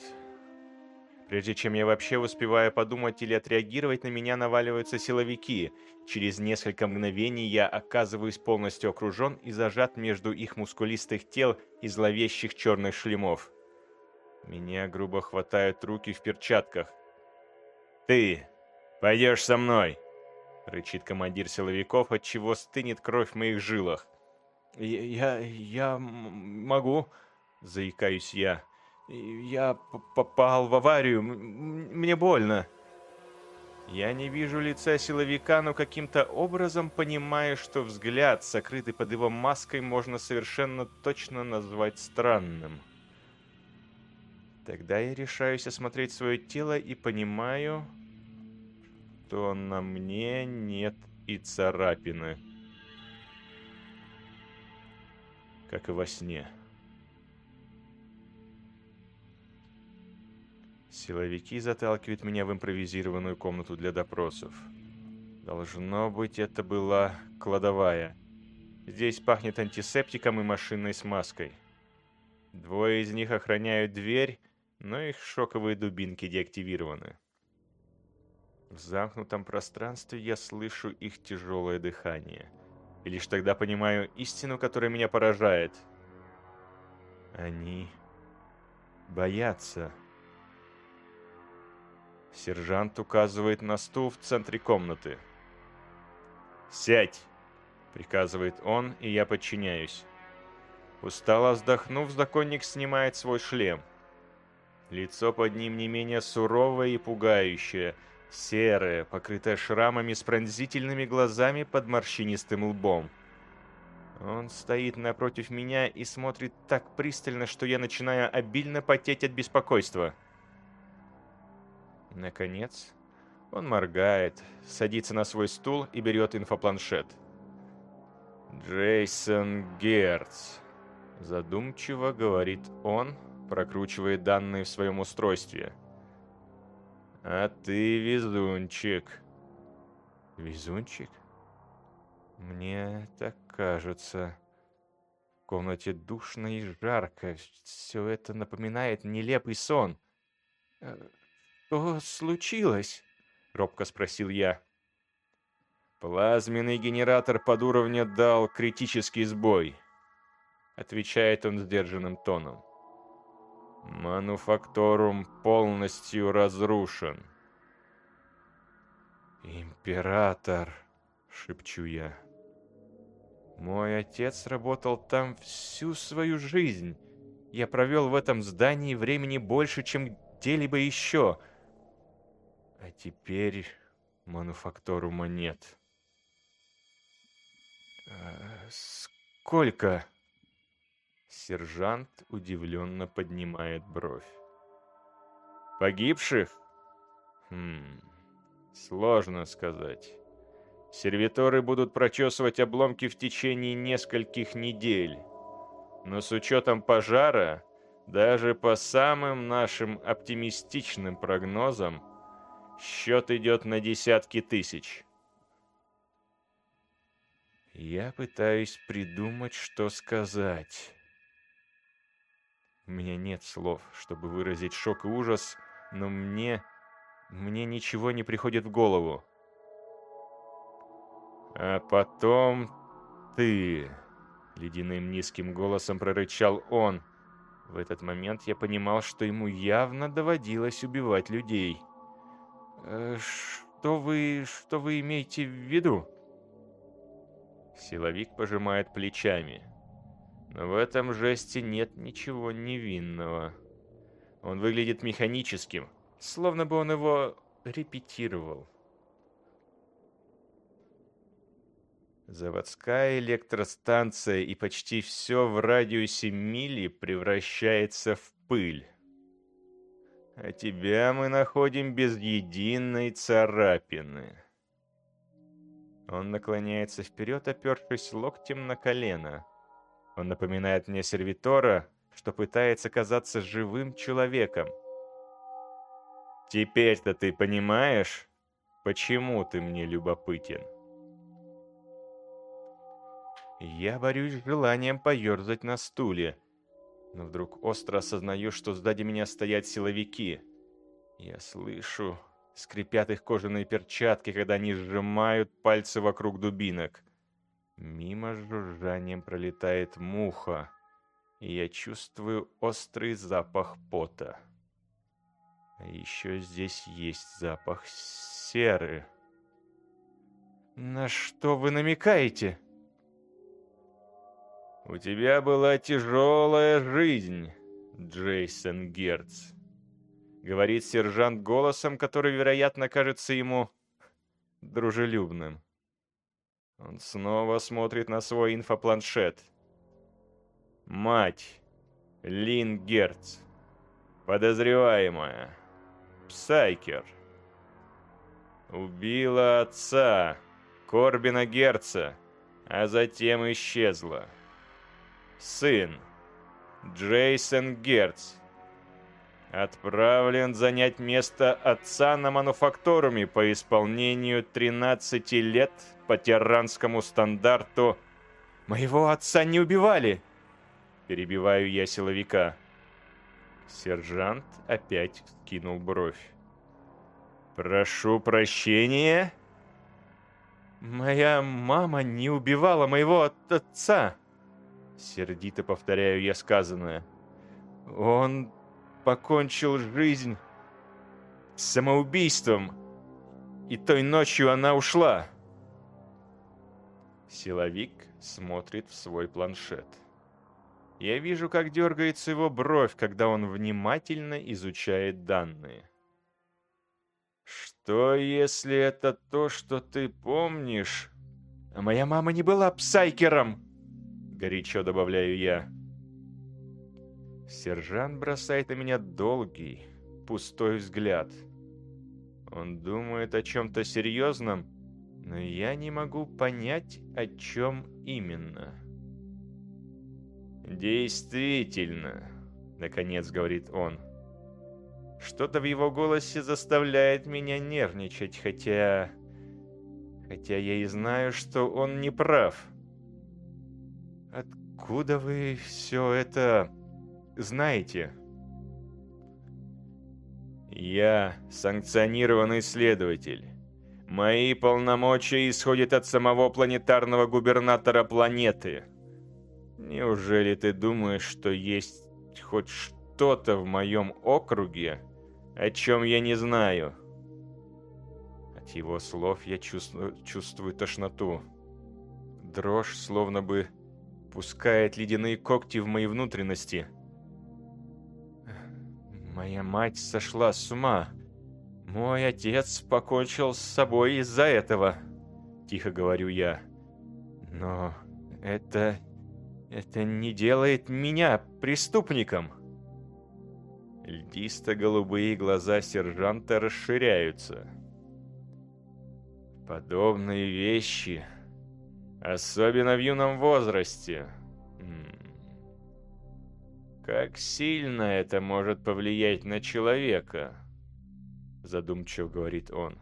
Прежде чем я вообще успеваю подумать или отреагировать, на меня наваливаются силовики. Через несколько мгновений я оказываюсь полностью окружен и зажат между их мускулистых тел и зловещих черных шлемов. Меня грубо хватают руки в перчатках. «Ты пойдешь со мной!» — рычит командир силовиков, от чего стынет кровь в моих жилах. «Я... я могу...» — заикаюсь я. «Я попал в аварию. Мне больно». Я не вижу лица силовика, но каким-то образом понимаю, что взгляд, сокрытый под его маской, можно совершенно точно назвать странным. Тогда я решаюсь осмотреть свое тело и понимаю, что на мне нет и царапины. Как и во сне. Силовики заталкивают меня в импровизированную комнату для допросов. Должно быть, это была кладовая. Здесь пахнет антисептиком и машинной смазкой. Двое из них охраняют дверь, но их шоковые дубинки деактивированы. В замкнутом пространстве я слышу их тяжелое дыхание. И лишь тогда понимаю истину, которая меня поражает. Они боятся. Сержант указывает на стул в центре комнаты. «Сядь!» — приказывает он, и я подчиняюсь. Устало вздохнув, законник снимает свой шлем. Лицо под ним не менее суровое и пугающее — серое, покрытое шрамами с пронзительными глазами под морщинистым лбом. Он стоит напротив меня и смотрит так пристально, что я начинаю обильно потеть от беспокойства. Наконец, он моргает, садится на свой стул и берет инфопланшет. «Джейсон Герц», — задумчиво говорит он, прокручивая данные в своем устройстве — а ты везунчик. Везунчик? Мне так кажется. комнате душно и жарко. Все это напоминает нелепый сон. «Э, «Что случилось?» — робко спросил я. «Плазменный генератор под уровня дал критический сбой», — отвечает он сдержанным тоном. «Мануфакторум полностью разрушен». «Император», — шепчу я. «Мой отец работал там всю свою жизнь. Я провел в этом здании времени больше, чем где-либо еще. А теперь мануфакторума нет». «А «Сколько?» Сержант удивленно поднимает бровь. «Погибших? Хм, сложно сказать. Сервиторы будут прочесывать обломки в течение нескольких недель. Но с учетом пожара, даже по самым нашим оптимистичным прогнозам, счет идет на десятки тысяч. Я пытаюсь придумать, что сказать. У меня нет слов, чтобы выразить шок и ужас, но мне... мне ничего не приходит в голову. А потом ты... Ледяным низким голосом прорычал он. В этот момент я понимал, что ему явно доводилось убивать людей. «Э, «Что вы... что вы имеете в виду?» Силовик пожимает плечами. Но в этом жесте нет ничего невинного. Он выглядит механическим, словно бы он его репетировал. Заводская электростанция и почти все в радиусе мили превращается в пыль. А тебя мы находим без единой царапины. Он наклоняется вперед, опершись локтем на колено. Он напоминает мне сервитора, что пытается казаться живым человеком. Теперь-то ты понимаешь, почему ты мне любопытен? Я борюсь с желанием поерзать на стуле, но вдруг остро осознаю, что сзади меня стоят силовики. Я слышу, скрипят их кожаные перчатки, когда они сжимают пальцы вокруг дубинок. Мимо жужжанием пролетает муха, и я чувствую острый запах пота. А еще здесь есть запах серы. «На что вы намекаете?» «У тебя была тяжелая жизнь, Джейсон Герц», — говорит сержант голосом, который, вероятно, кажется ему дружелюбным. Он снова смотрит на свой инфопланшет. Мать. Лин Герц. Подозреваемая. Псайкер. Убила отца. Корбина Герца. А затем исчезла. Сын. Джейсон Герц. Отправлен занять место отца на мануфакторуме по исполнению 13 лет по тиранскому стандарту «Моего отца не убивали!» Перебиваю я силовика. Сержант опять скинул бровь. «Прошу прощения?» «Моя мама не убивала моего отца!» Сердито повторяю я сказанное. «Он покончил жизнь самоубийством, и той ночью она ушла». Силовик смотрит в свой планшет. Я вижу, как дергается его бровь, когда он внимательно изучает данные. «Что, если это то, что ты помнишь?» «А моя мама не была псайкером!» Горячо добавляю я. Сержант бросает на меня долгий, пустой взгляд. Он думает о чем-то серьезном, но я не могу понять, о чем именно. «Действительно», — наконец говорит он. Что-то в его голосе заставляет меня нервничать, хотя... Хотя я и знаю, что он не прав. Откуда вы все это знаете?» «Я санкционированный следователь. Мои полномочия исходят от самого планетарного губернатора планеты. Неужели ты думаешь, что есть хоть что-то в моем округе, о чем я не знаю?» От его слов я чувствую, чувствую тошноту. Дрожь словно бы пускает ледяные когти в мои внутренности. Моя мать сошла с ума. Мой отец покончил с собой из-за этого, тихо говорю я. Но это... это не делает меня преступником. Льдисто-голубые глаза сержанта расширяются. Подобные вещи, особенно в юном возрасте, как сильно это может повлиять на человека? Задумчиво говорит он.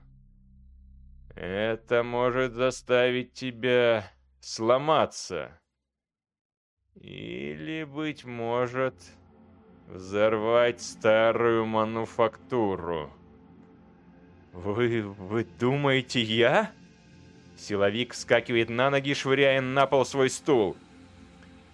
Это может заставить тебя сломаться. Или, быть может, взорвать старую мануфактуру. Вы, вы думаете, я? Силовик вскакивает на ноги, швыряя на пол свой стул.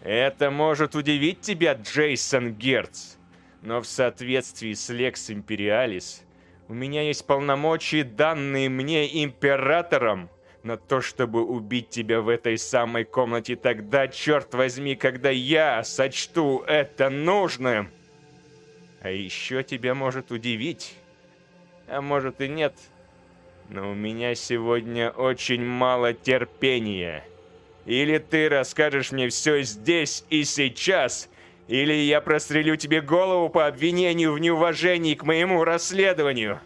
Это может удивить тебя, Джейсон Герц, но в соответствии с Лекс Империалис у меня есть полномочия, данные мне Императором, на то, чтобы убить тебя в этой самой комнате тогда, черт возьми, когда я сочту это нужным. А еще тебя может удивить, а может и нет, но у меня сегодня очень мало терпения. Или ты расскажешь мне все здесь и сейчас, или я прострелю тебе голову по обвинению в неуважении к моему расследованию.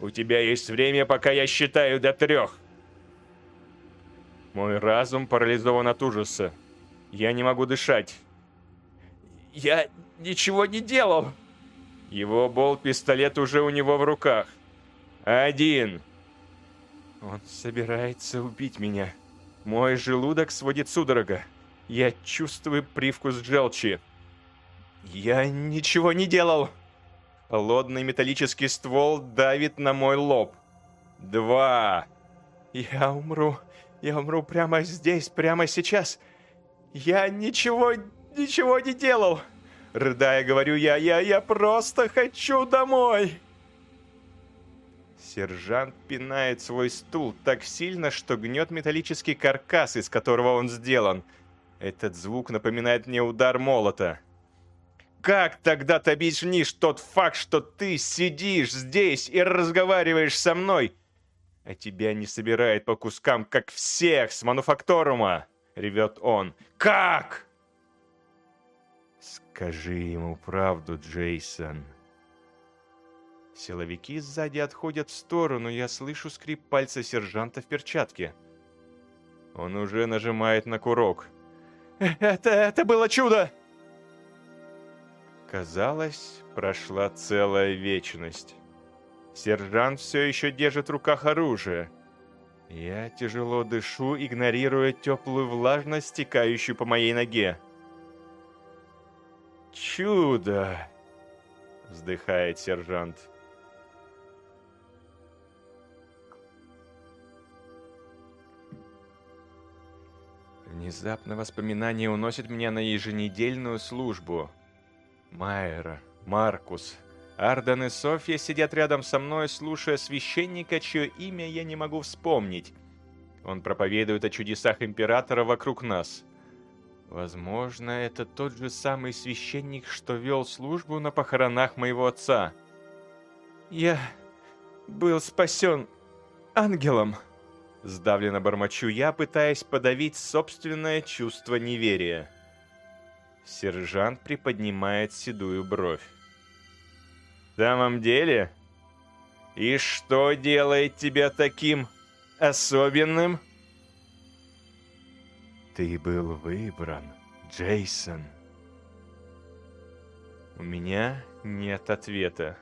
У тебя есть время, пока я считаю до трех. Мой разум парализован от ужаса. Я не могу дышать. Я ничего не делал. Его бол-пистолет уже у него в руках. Один. Он собирается убить меня. Мой желудок сводит судорога. Я чувствую привкус желчи. Я ничего не делал. Холодный металлический ствол давит на мой лоб. Два. Я умру. Я умру прямо здесь, прямо сейчас. Я ничего, ничего не делал. Рыдая, говорю я, я, я просто хочу домой. Сержант пинает свой стул так сильно, что гнет металлический каркас, из которого он сделан. Этот звук напоминает мне удар молота. Как тогда ты объяснишь тот факт, что ты сидишь здесь и разговариваешь со мной, а тебя не собирает по кускам, как всех с мануфакторума? Ревет он. Как? Скажи ему правду, Джейсон. Силовики сзади отходят в сторону, я слышу скрип пальца сержанта в перчатке. Он уже нажимает на курок. «Это, это было чудо!» Казалось, прошла целая вечность. Сержант все еще держит в руках оружие. Я тяжело дышу, игнорируя теплую влажность, стекающую по моей ноге. «Чудо!» — вздыхает сержант. Внезапно воспоминание уносит меня на еженедельную службу. Майера, Маркус, Арден и Софья сидят рядом со мной, слушая священника, чье имя я не могу вспомнить. Он проповедует о чудесах Императора вокруг нас. Возможно, это тот же самый священник, что вел службу на похоронах моего отца. Я был спасен ангелом. Сдавленно бормочу я, пытаясь подавить собственное чувство неверия. Сержант приподнимает седую бровь. «В самом деле? И что делает тебя таким особенным?» «Ты был выбран, Джейсон». У меня нет ответа.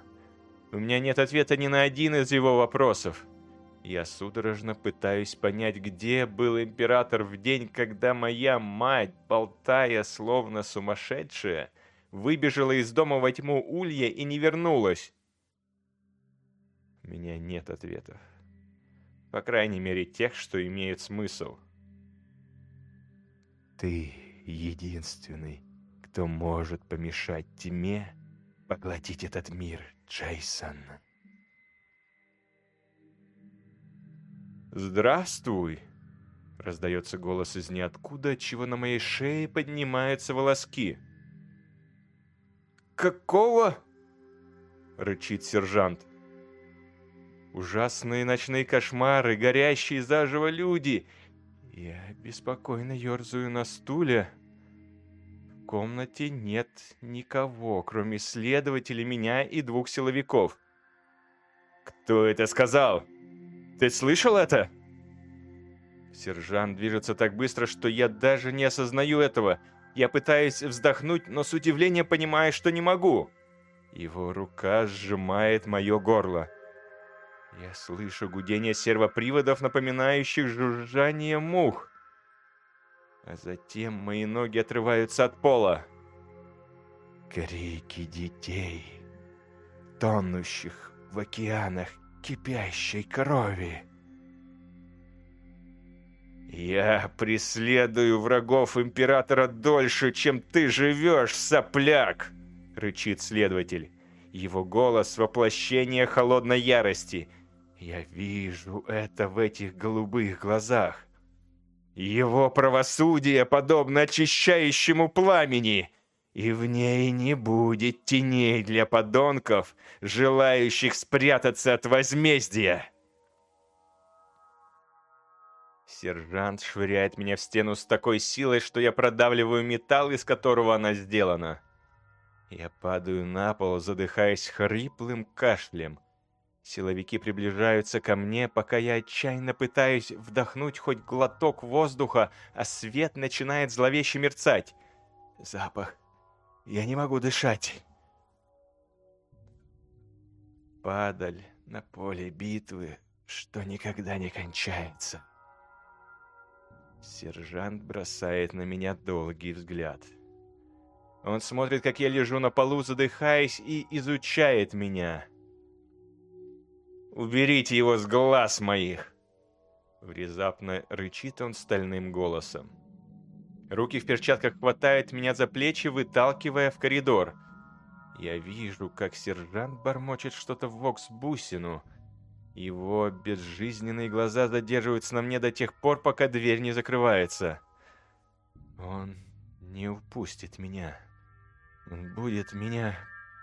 У меня нет ответа ни на один из его вопросов. Я судорожно пытаюсь понять, где был император в день, когда моя мать, болтая словно сумасшедшая, выбежала из дома во тьму улья и не вернулась. У меня нет ответов. По крайней мере, тех, что имеют смысл. Ты единственный, кто может помешать тьме поглотить этот мир, Джейсон. «Здравствуй!» — раздается голос из ниоткуда, чего на моей шее поднимаются волоски. «Какого?» — рычит сержант. Ужасные ночные кошмары, горящие заживо люди. Я беспокойно ерзаю на стуле. В комнате нет никого, кроме следователя, меня и двух силовиков. «Кто это сказал?» Ты слышал это?» Сержант движется так быстро, что я даже не осознаю этого. Я пытаюсь вздохнуть, но с удивлением понимаю, что не могу. Его рука сжимает мое горло. Я слышу гудение сервоприводов, напоминающих жужжание мух. А затем мои ноги отрываются от пола. Крики детей, тонущих в океанах кипящей крови. «Я преследую врагов Императора дольше, чем ты живешь, сопляк!» — рычит следователь. Его голос — воплощение холодной ярости. Я вижу это в этих голубых глазах. Его правосудие подобно очищающему пламени и в ней не будет теней для подонков, желающих спрятаться от возмездия. Сержант швыряет меня в стену с такой силой, что я продавливаю металл, из которого она сделана. Я падаю на пол, задыхаясь хриплым кашлем. Силовики приближаются ко мне, пока я отчаянно пытаюсь вдохнуть хоть глоток воздуха, а свет начинает зловеще мерцать. Запах я не могу дышать. Падаль на поле битвы, что никогда не кончается. Сержант бросает на меня долгий взгляд. Он смотрит, как я лежу на полу, задыхаясь, и изучает меня. «Уберите его с глаз моих!» Внезапно рычит он стальным голосом. Руки в перчатках хватают меня за плечи, выталкивая в коридор. Я вижу, как сержант бормочет что-то в вокс-бусину. Его безжизненные глаза задерживаются на мне до тех пор, пока дверь не закрывается. Он не упустит меня. Он будет меня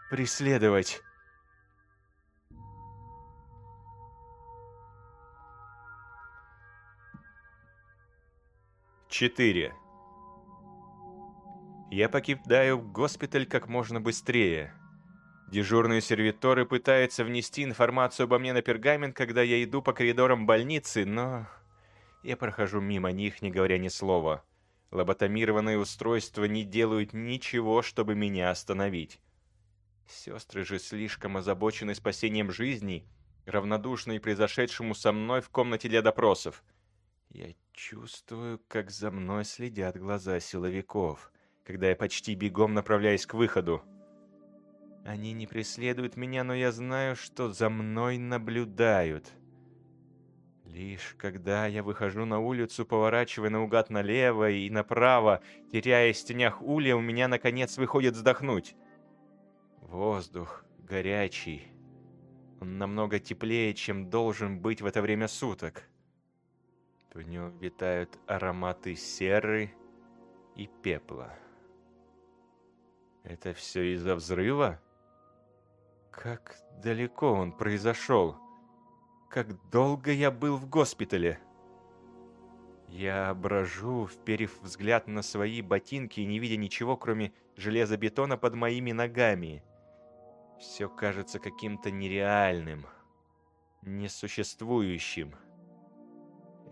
преследовать. Четыре. Я покидаю госпиталь как можно быстрее. Дежурные сервиторы пытаются внести информацию обо мне на пергамент, когда я иду по коридорам больницы, но... Я прохожу мимо них, не говоря ни слова. Лоботомированные устройства не делают ничего, чтобы меня остановить. Сестры же слишком озабочены спасением жизней, равнодушные произошедшему со мной в комнате для допросов. Я чувствую, как за мной следят глаза силовиков когда я почти бегом направляюсь к выходу. Они не преследуют меня, но я знаю, что за мной наблюдают. Лишь когда я выхожу на улицу, поворачивая наугад налево и направо, теряя в тенях улья, у меня наконец выходит вздохнуть. Воздух горячий. Он намного теплее, чем должен быть в это время суток. В нем витают ароматы серы и пепла. Это все из-за взрыва? Как далеко он произошел? Как долго я был в госпитале? Я брожу, вперев взгляд на свои ботинки и не видя ничего, кроме железобетона под моими ногами. Все кажется каким-то нереальным, несуществующим.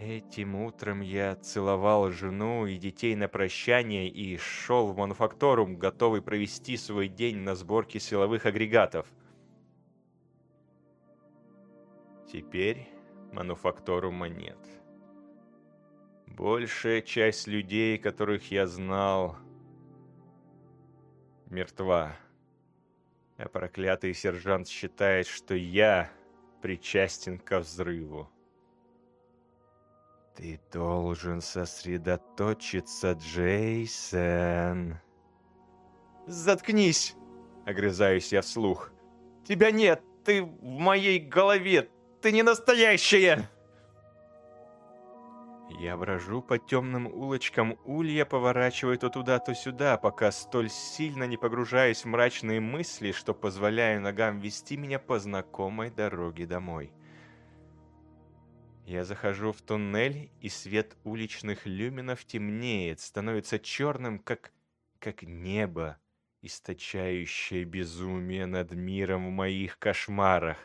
Этим утром я целовал жену и детей на прощание и шел в мануфакторум, готовый провести свой день на сборке силовых агрегатов. Теперь мануфактору монет. Большая часть людей, которых я знал, мертва. А проклятый сержант считает, что я причастен ко взрыву. Ты должен сосредоточиться, Джейсон. Заткнись, огрызаюсь я вслух. Тебя нет, ты в моей голове, ты не настоящая. Я брожу по темным улочкам Улья, поворачиваю то туда, то сюда, пока столь сильно не погружаюсь в мрачные мысли, что позволяю ногам вести меня по знакомой дороге домой. Я захожу в туннель, и свет уличных люминов темнеет, становится черным, как, как небо, источающее безумие над миром в моих кошмарах.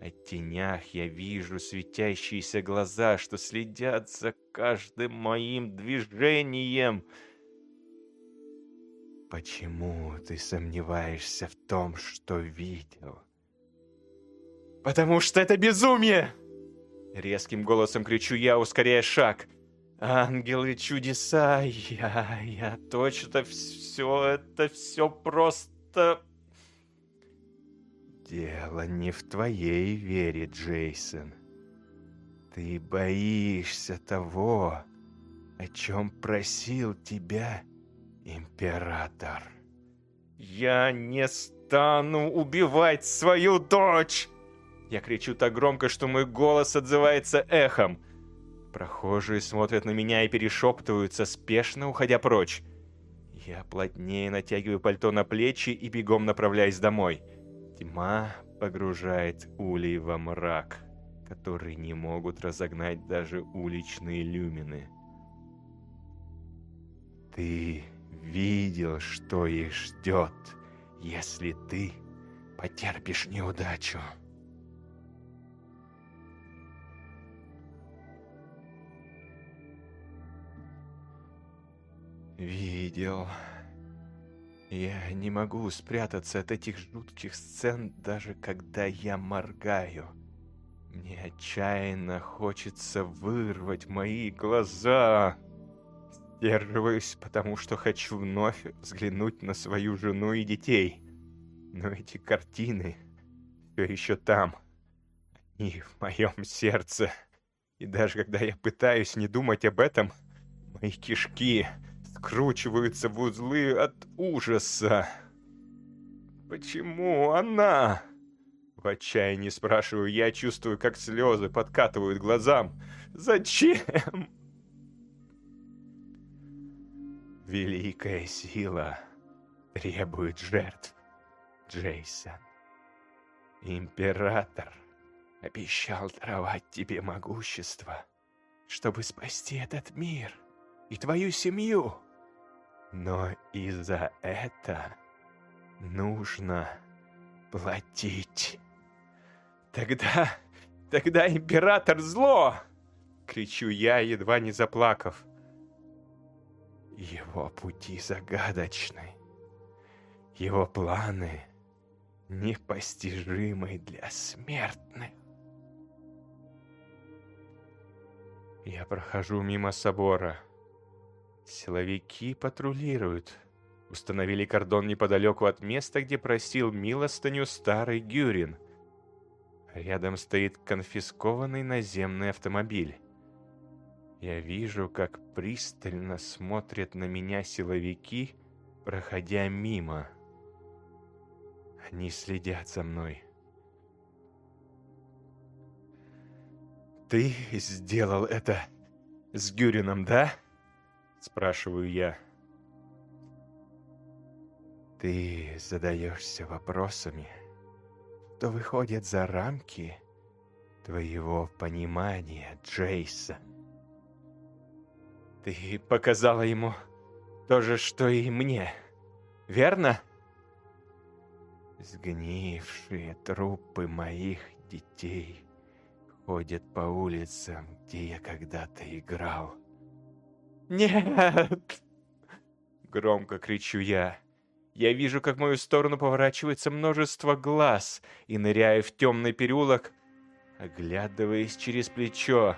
О тенях я вижу светящиеся глаза, что следят за каждым моим движением. Почему ты сомневаешься в том, что видел? Потому что это безумие! Резким голосом кричу я, ускоряя шаг. Ангелы чудеса, я, я точно все это все просто Дело не в твоей вере, Джейсон. Ты боишься того, о чем просил тебя император. Я не стану убивать свою дочь! Я кричу так громко, что мой голос отзывается эхом. Прохожие смотрят на меня и перешептываются, спешно уходя прочь. Я плотнее натягиваю пальто на плечи и бегом направляюсь домой. Тьма погружает улей во мрак, который не могут разогнать даже уличные люмины. Ты видел, что их ждет, если ты потерпишь неудачу. Видел. Я не могу спрятаться от этих жутких сцен, даже когда я моргаю. Мне отчаянно хочется вырвать мои глаза. Сдерживаюсь, потому что хочу вновь взглянуть на свою жену и детей. Но эти картины все еще там. Они в моем сердце. И даже когда я пытаюсь не думать об этом, мои кишки скручиваются в узлы от ужаса. «Почему она?» В отчаянии спрашиваю я, чувствую, как слезы подкатывают глазам. «Зачем?» Великая сила требует жертв, Джейсон. Император обещал даровать тебе могущество, чтобы спасти этот мир и твою семью. Но и за это нужно платить. Тогда, тогда император зло! Кричу я, едва не заплакав. Его пути загадочны. Его планы непостижимы для смертных. Я прохожу мимо собора. Силовики патрулируют. Установили кордон неподалеку от места, где просил милостыню старый Гюрин. Рядом стоит конфискованный наземный автомобиль. Я вижу, как пристально смотрят на меня силовики, проходя мимо. Они следят за мной. «Ты сделал это с Гюрином, да?» Спрашиваю я. Ты задаешься вопросами, что выходят за рамки твоего понимания, Джейсон. Ты показала ему то же, что и мне, верно? Сгнившие трупы моих детей ходят по улицам, где я когда-то играл. «Нет!» Громко кричу я. Я вижу, как в мою сторону поворачивается множество глаз и ныряю в темный переулок, оглядываясь через плечо.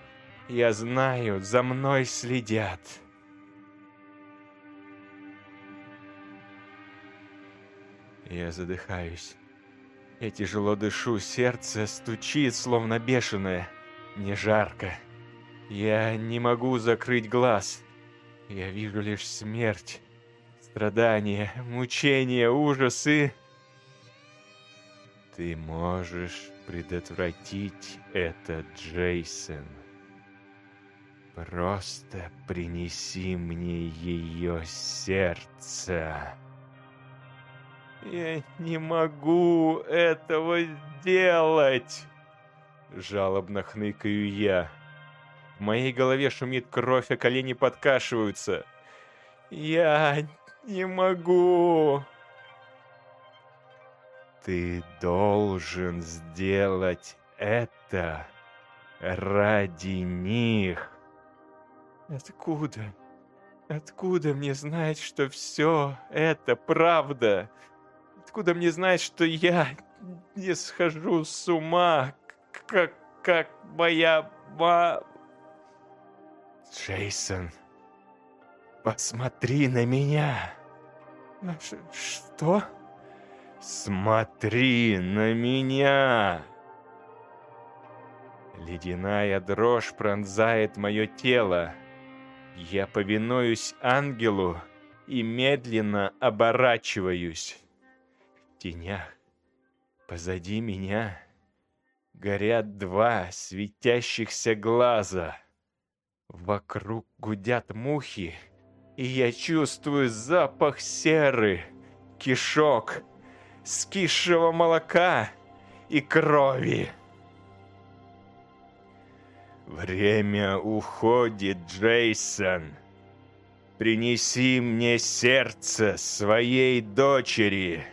Я знаю, за мной следят. Я задыхаюсь. Я тяжело дышу, сердце стучит, словно бешеное. Мне жарко. Я не могу закрыть глаз. Я вижу лишь смерть, страдания, мучения, ужасы. Ты можешь предотвратить это, Джейсон. Просто принеси мне ее сердце. Я не могу этого делать. Жалобно хныкаю я. В моей голове шумит кровь, а колени подкашиваются. Я не могу. Ты должен сделать это ради них. Откуда? Откуда мне знать, что все это правда? Откуда мне знать, что я не схожу с ума, как, как моя мама? Джейсон, посмотри на меня. Ш что? Смотри на меня. Ледяная дрожь пронзает мое тело. Я повинуюсь ангелу и медленно оборачиваюсь. В тенях позади меня горят два светящихся глаза. Вокруг гудят мухи, и я чувствую запах серы, кишок, скисшего молока и крови. Время уходит, Джейсон. Принеси мне сердце своей дочери,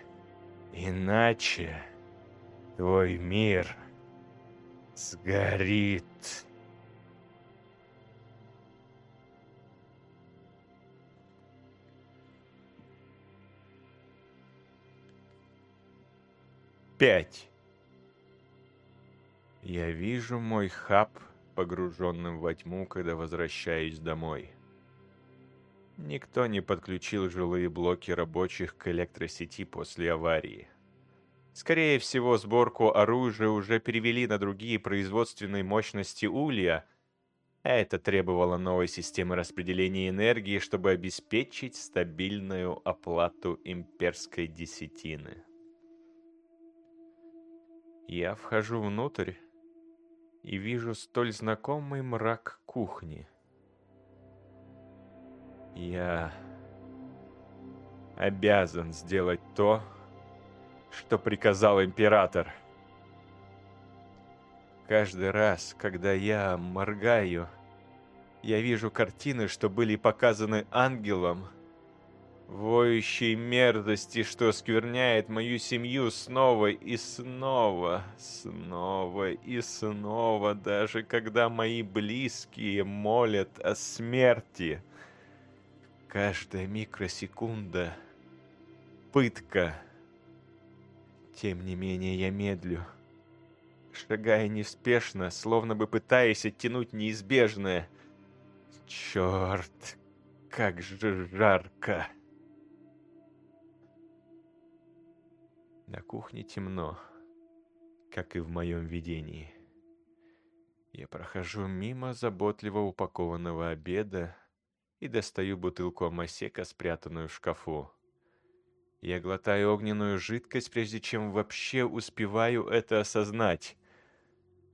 иначе твой мир сгорит. Пять. Я вижу мой хаб, погруженным во тьму, когда возвращаюсь домой. Никто не подключил жилые блоки рабочих к электросети после аварии. Скорее всего, сборку оружия уже перевели на другие производственные мощности Улья, а это требовало новой системы распределения энергии, чтобы обеспечить стабильную оплату имперской десятины. Я вхожу внутрь и вижу столь знакомый мрак кухни. Я обязан сделать то, что приказал император. Каждый раз, когда я моргаю, я вижу картины, что были показаны ангелом — воющей мерзости, что скверняет мою семью снова и снова, снова и снова, даже когда мои близкие молят о смерти. Каждая микросекунда — пытка. Тем не менее я медлю, шагая неспешно, словно бы пытаясь оттянуть неизбежное. Черт, как же жарко! На кухне темно, как и в моем видении. Я прохожу мимо заботливо упакованного обеда и достаю бутылку амасека, спрятанную в шкафу. Я глотаю огненную жидкость, прежде чем вообще успеваю это осознать.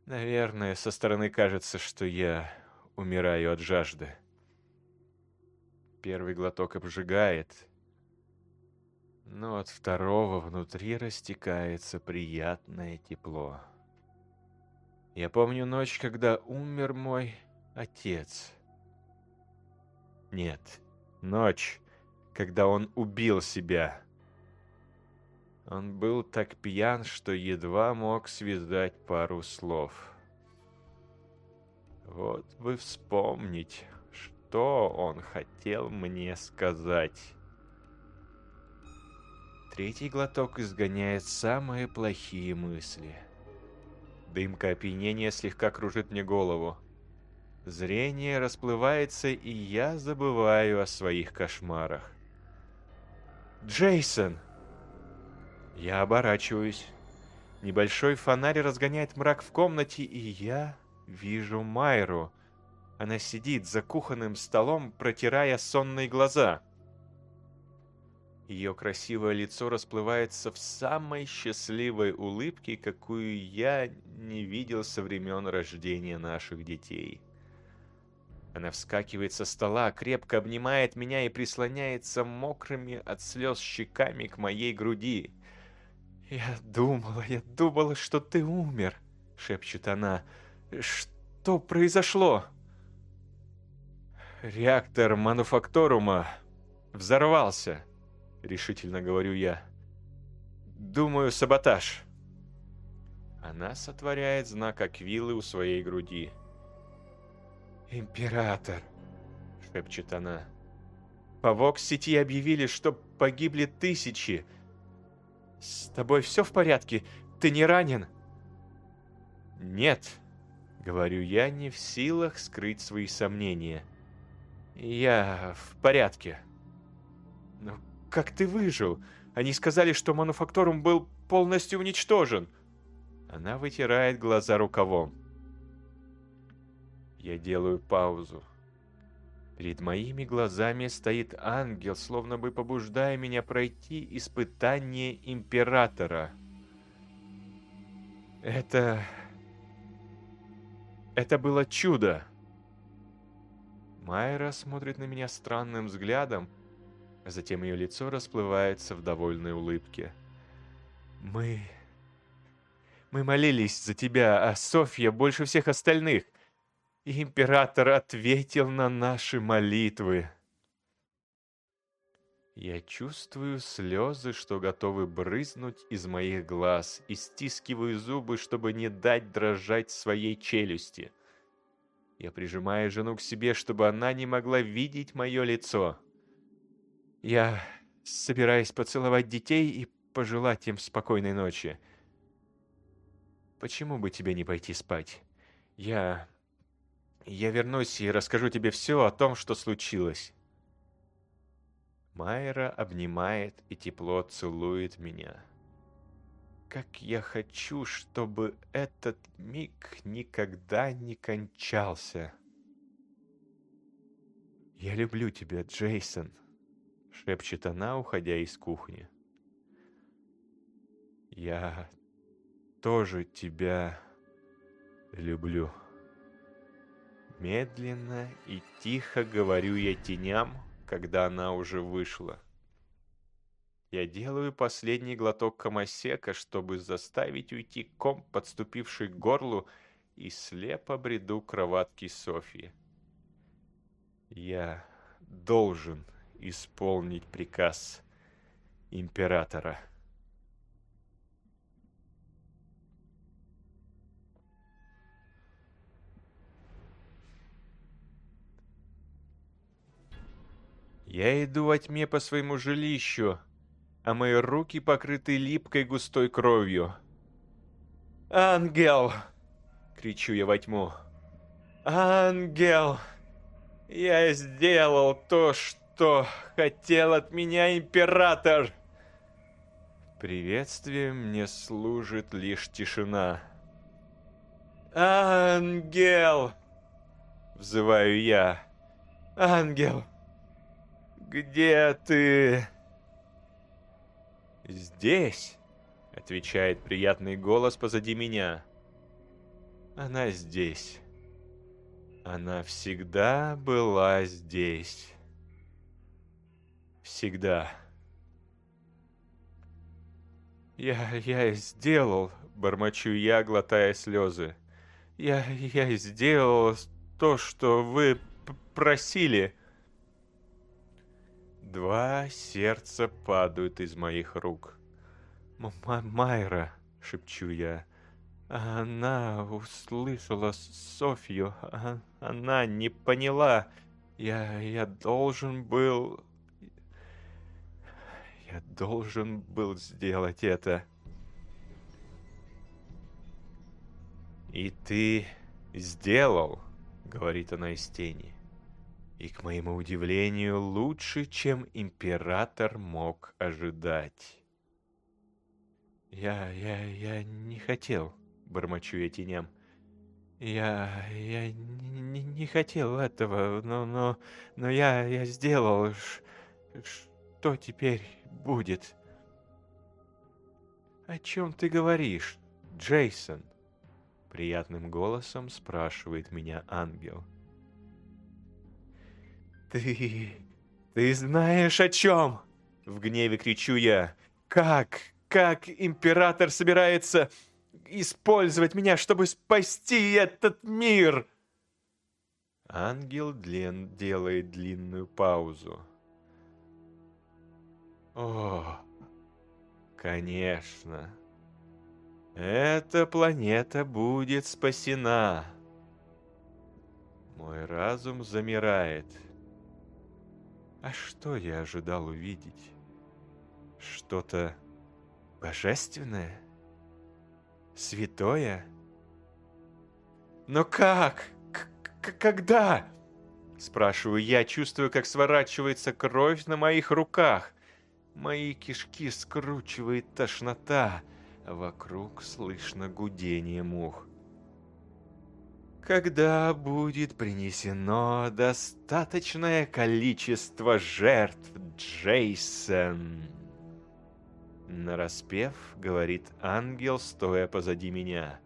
Наверное, со стороны кажется, что я умираю от жажды. Первый глоток обжигает, но от второго внутри растекается приятное тепло. Я помню ночь, когда умер мой отец. Нет, ночь, когда он убил себя. Он был так пьян, что едва мог связать пару слов. Вот бы вспомнить, что он хотел мне сказать. Третий глоток изгоняет самые плохие мысли. Дымка опьянения слегка кружит мне голову. Зрение расплывается, и я забываю о своих кошмарах. «Джейсон!» Я оборачиваюсь. Небольшой фонарь разгоняет мрак в комнате, и я вижу Майру. Она сидит за кухонным столом, протирая сонные глаза. Ее красивое лицо расплывается в самой счастливой улыбке, какую я не видел со времен рождения наших детей. Она вскакивает со стола, крепко обнимает меня и прислоняется мокрыми от слез щеками к моей груди. «Я думала, я думала, что ты умер», — шепчет она. «Что произошло?» «Реактор мануфакторума взорвался», — решительно говорю я. «Думаю, саботаж». Она сотворяет знак Аквилы у своей груди. «Император», — шепчет она. «По Вокс-сети объявили, что погибли тысячи. С тобой все в порядке? Ты не ранен?» «Нет», — говорю я, не в силах скрыть свои сомнения. «Я в порядке». «Но как ты выжил? Они сказали, что мануфакторум был полностью уничтожен». Она вытирает глаза рукавом. Я делаю паузу. Перед моими глазами стоит ангел, словно бы побуждая меня пройти испытание императора. Это... Это было чудо. Майра смотрит на меня странным взглядом, затем ее лицо расплывается в довольной улыбке. «Мы... мы молились за тебя, а Софья больше всех остальных. И император ответил на наши молитвы». Я чувствую слезы, что готовы брызнуть из моих глаз, и стискиваю зубы, чтобы не дать дрожать своей челюсти. Я прижимаю жену к себе, чтобы она не могла видеть мое лицо. Я собираюсь поцеловать детей и пожелать им спокойной ночи. Почему бы тебе не пойти спать? Я... Я вернусь и расскажу тебе все о том, что случилось. Майра обнимает и тепло целует меня. Как я хочу, чтобы этот миг никогда не кончался. «Я люблю тебя, Джейсон», — шепчет она, уходя из кухни. «Я тоже тебя люблю». Медленно и тихо говорю я теням, когда она уже вышла. Я делаю последний глоток комосека, чтобы заставить уйти ком, подступивший к горлу, и слепо бреду кроватки Софьи. Я должен исполнить приказ императора. Я иду во тьме по своему жилищу, а мои руки покрыты липкой густой кровью. «Ангел!» — кричу я во тьму. «Ангел! Я сделал то, что хотел от меня император!» Приветствием мне служит лишь тишина. «Ангел!» — взываю я. «Ангел! Где ты?» «Здесь», — отвечает приятный голос позади меня. «Она здесь. Она всегда была здесь. Всегда». «Я... я сделал», — бормочу я, глотая слезы. «Я... я сделал то, что вы просили». Два сердца падают из моих рук. М «Майра», — шепчу я, — «она услышала Софью, а она не поняла. Я, я должен был... Я должен был сделать это». «И ты сделал», — говорит она из тени. И, к моему удивлению, лучше, чем император мог ожидать. «Я... я... я не хотел», — бормочу я теням. «Я... я не, не хотел этого, но... но... но я... я сделал. Ш, что теперь будет?» «О чем ты говоришь, Джейсон?» Приятным голосом спрашивает меня ангел. «Ты... ты знаешь о чем?» В гневе кричу я. «Как? Как император собирается использовать меня, чтобы спасти этот мир?» Ангел Длен делает длинную паузу. «О, конечно. Эта планета будет спасена». Мой разум замирает. А что я ожидал увидеть? Что-то божественное? Святое? Но как? К когда? Спрашиваю я, чувствую, как сворачивается кровь на моих руках. Мои кишки скручивает тошнота, вокруг слышно гудение мух когда будет принесено достаточное количество жертв, Джейсон. Нараспев, говорит ангел, стоя позади меня.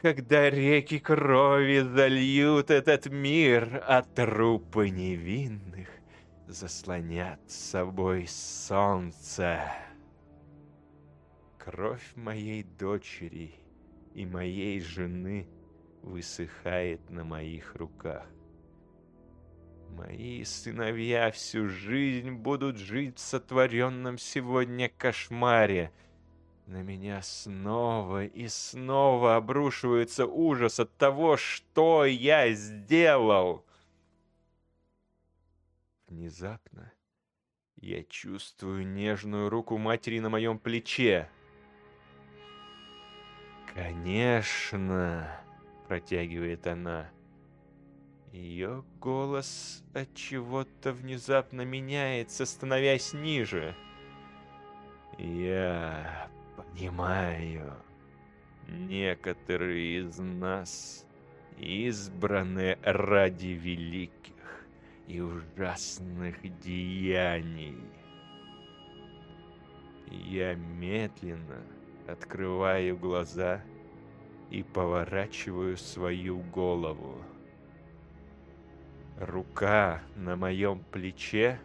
Когда реки крови зальют этот мир, а трупы невинных заслонят собой солнце. Кровь моей дочери и моей жены — высыхает на моих руках. Мои сыновья всю жизнь будут жить в сотворенном сегодня кошмаре. На меня снова и снова обрушивается ужас от того, что я сделал. Внезапно я чувствую нежную руку матери на моем плече. Конечно протягивает она. Ее голос от чего-то внезапно меняется, становясь ниже. Я понимаю, некоторые из нас избраны ради великих и ужасных деяний. Я медленно открываю глаза и поворачиваю свою голову. Рука на моем плече,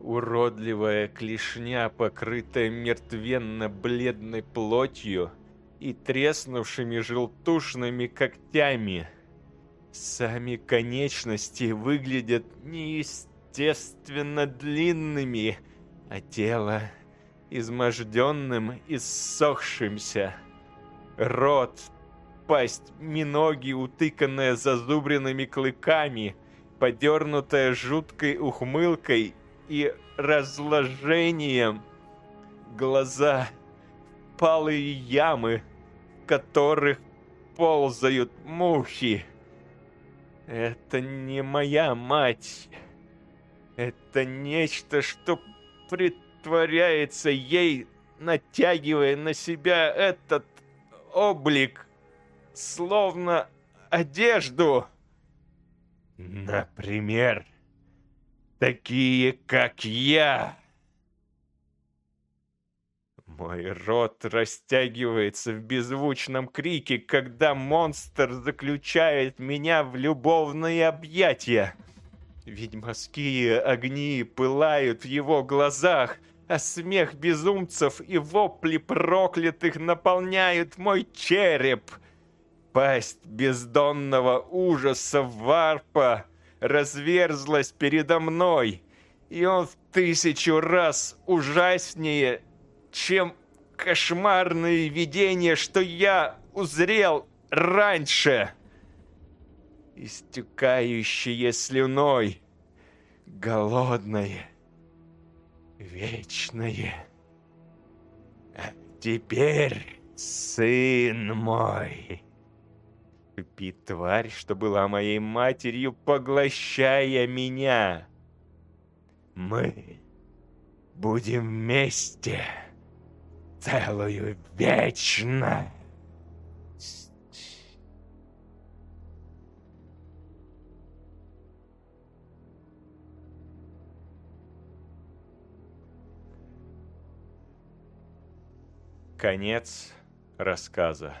уродливая клешня, покрытая мертвенно-бледной плотью и треснувшими желтушными когтями. Сами конечности выглядят неестественно длинными, а тело изможденным и ссохшимся рот, пасть, миноги, утыканная зазубренными клыками, подернутая жуткой ухмылкой и разложением, глаза, палые ямы, в которых ползают мухи. Это не моя мать. Это нечто, что притворяется ей, натягивая на себя этот облик, словно одежду. Например, такие, как я. Мой рот растягивается в беззвучном крике, когда монстр заключает меня в любовные объятия. Ведьмовские огни пылают в его глазах — а смех безумцев и вопли проклятых наполняют мой череп. Пасть бездонного ужаса варпа разверзлась передо мной, и он в тысячу раз ужаснее, чем кошмарные видения, что я узрел раньше. Истекающее слюной, голодное, вечное. А теперь Сын мой!» Шипит тварь, что была моей матерью, поглощая меня. «Мы будем вместе целую вечность!» Конец рассказа.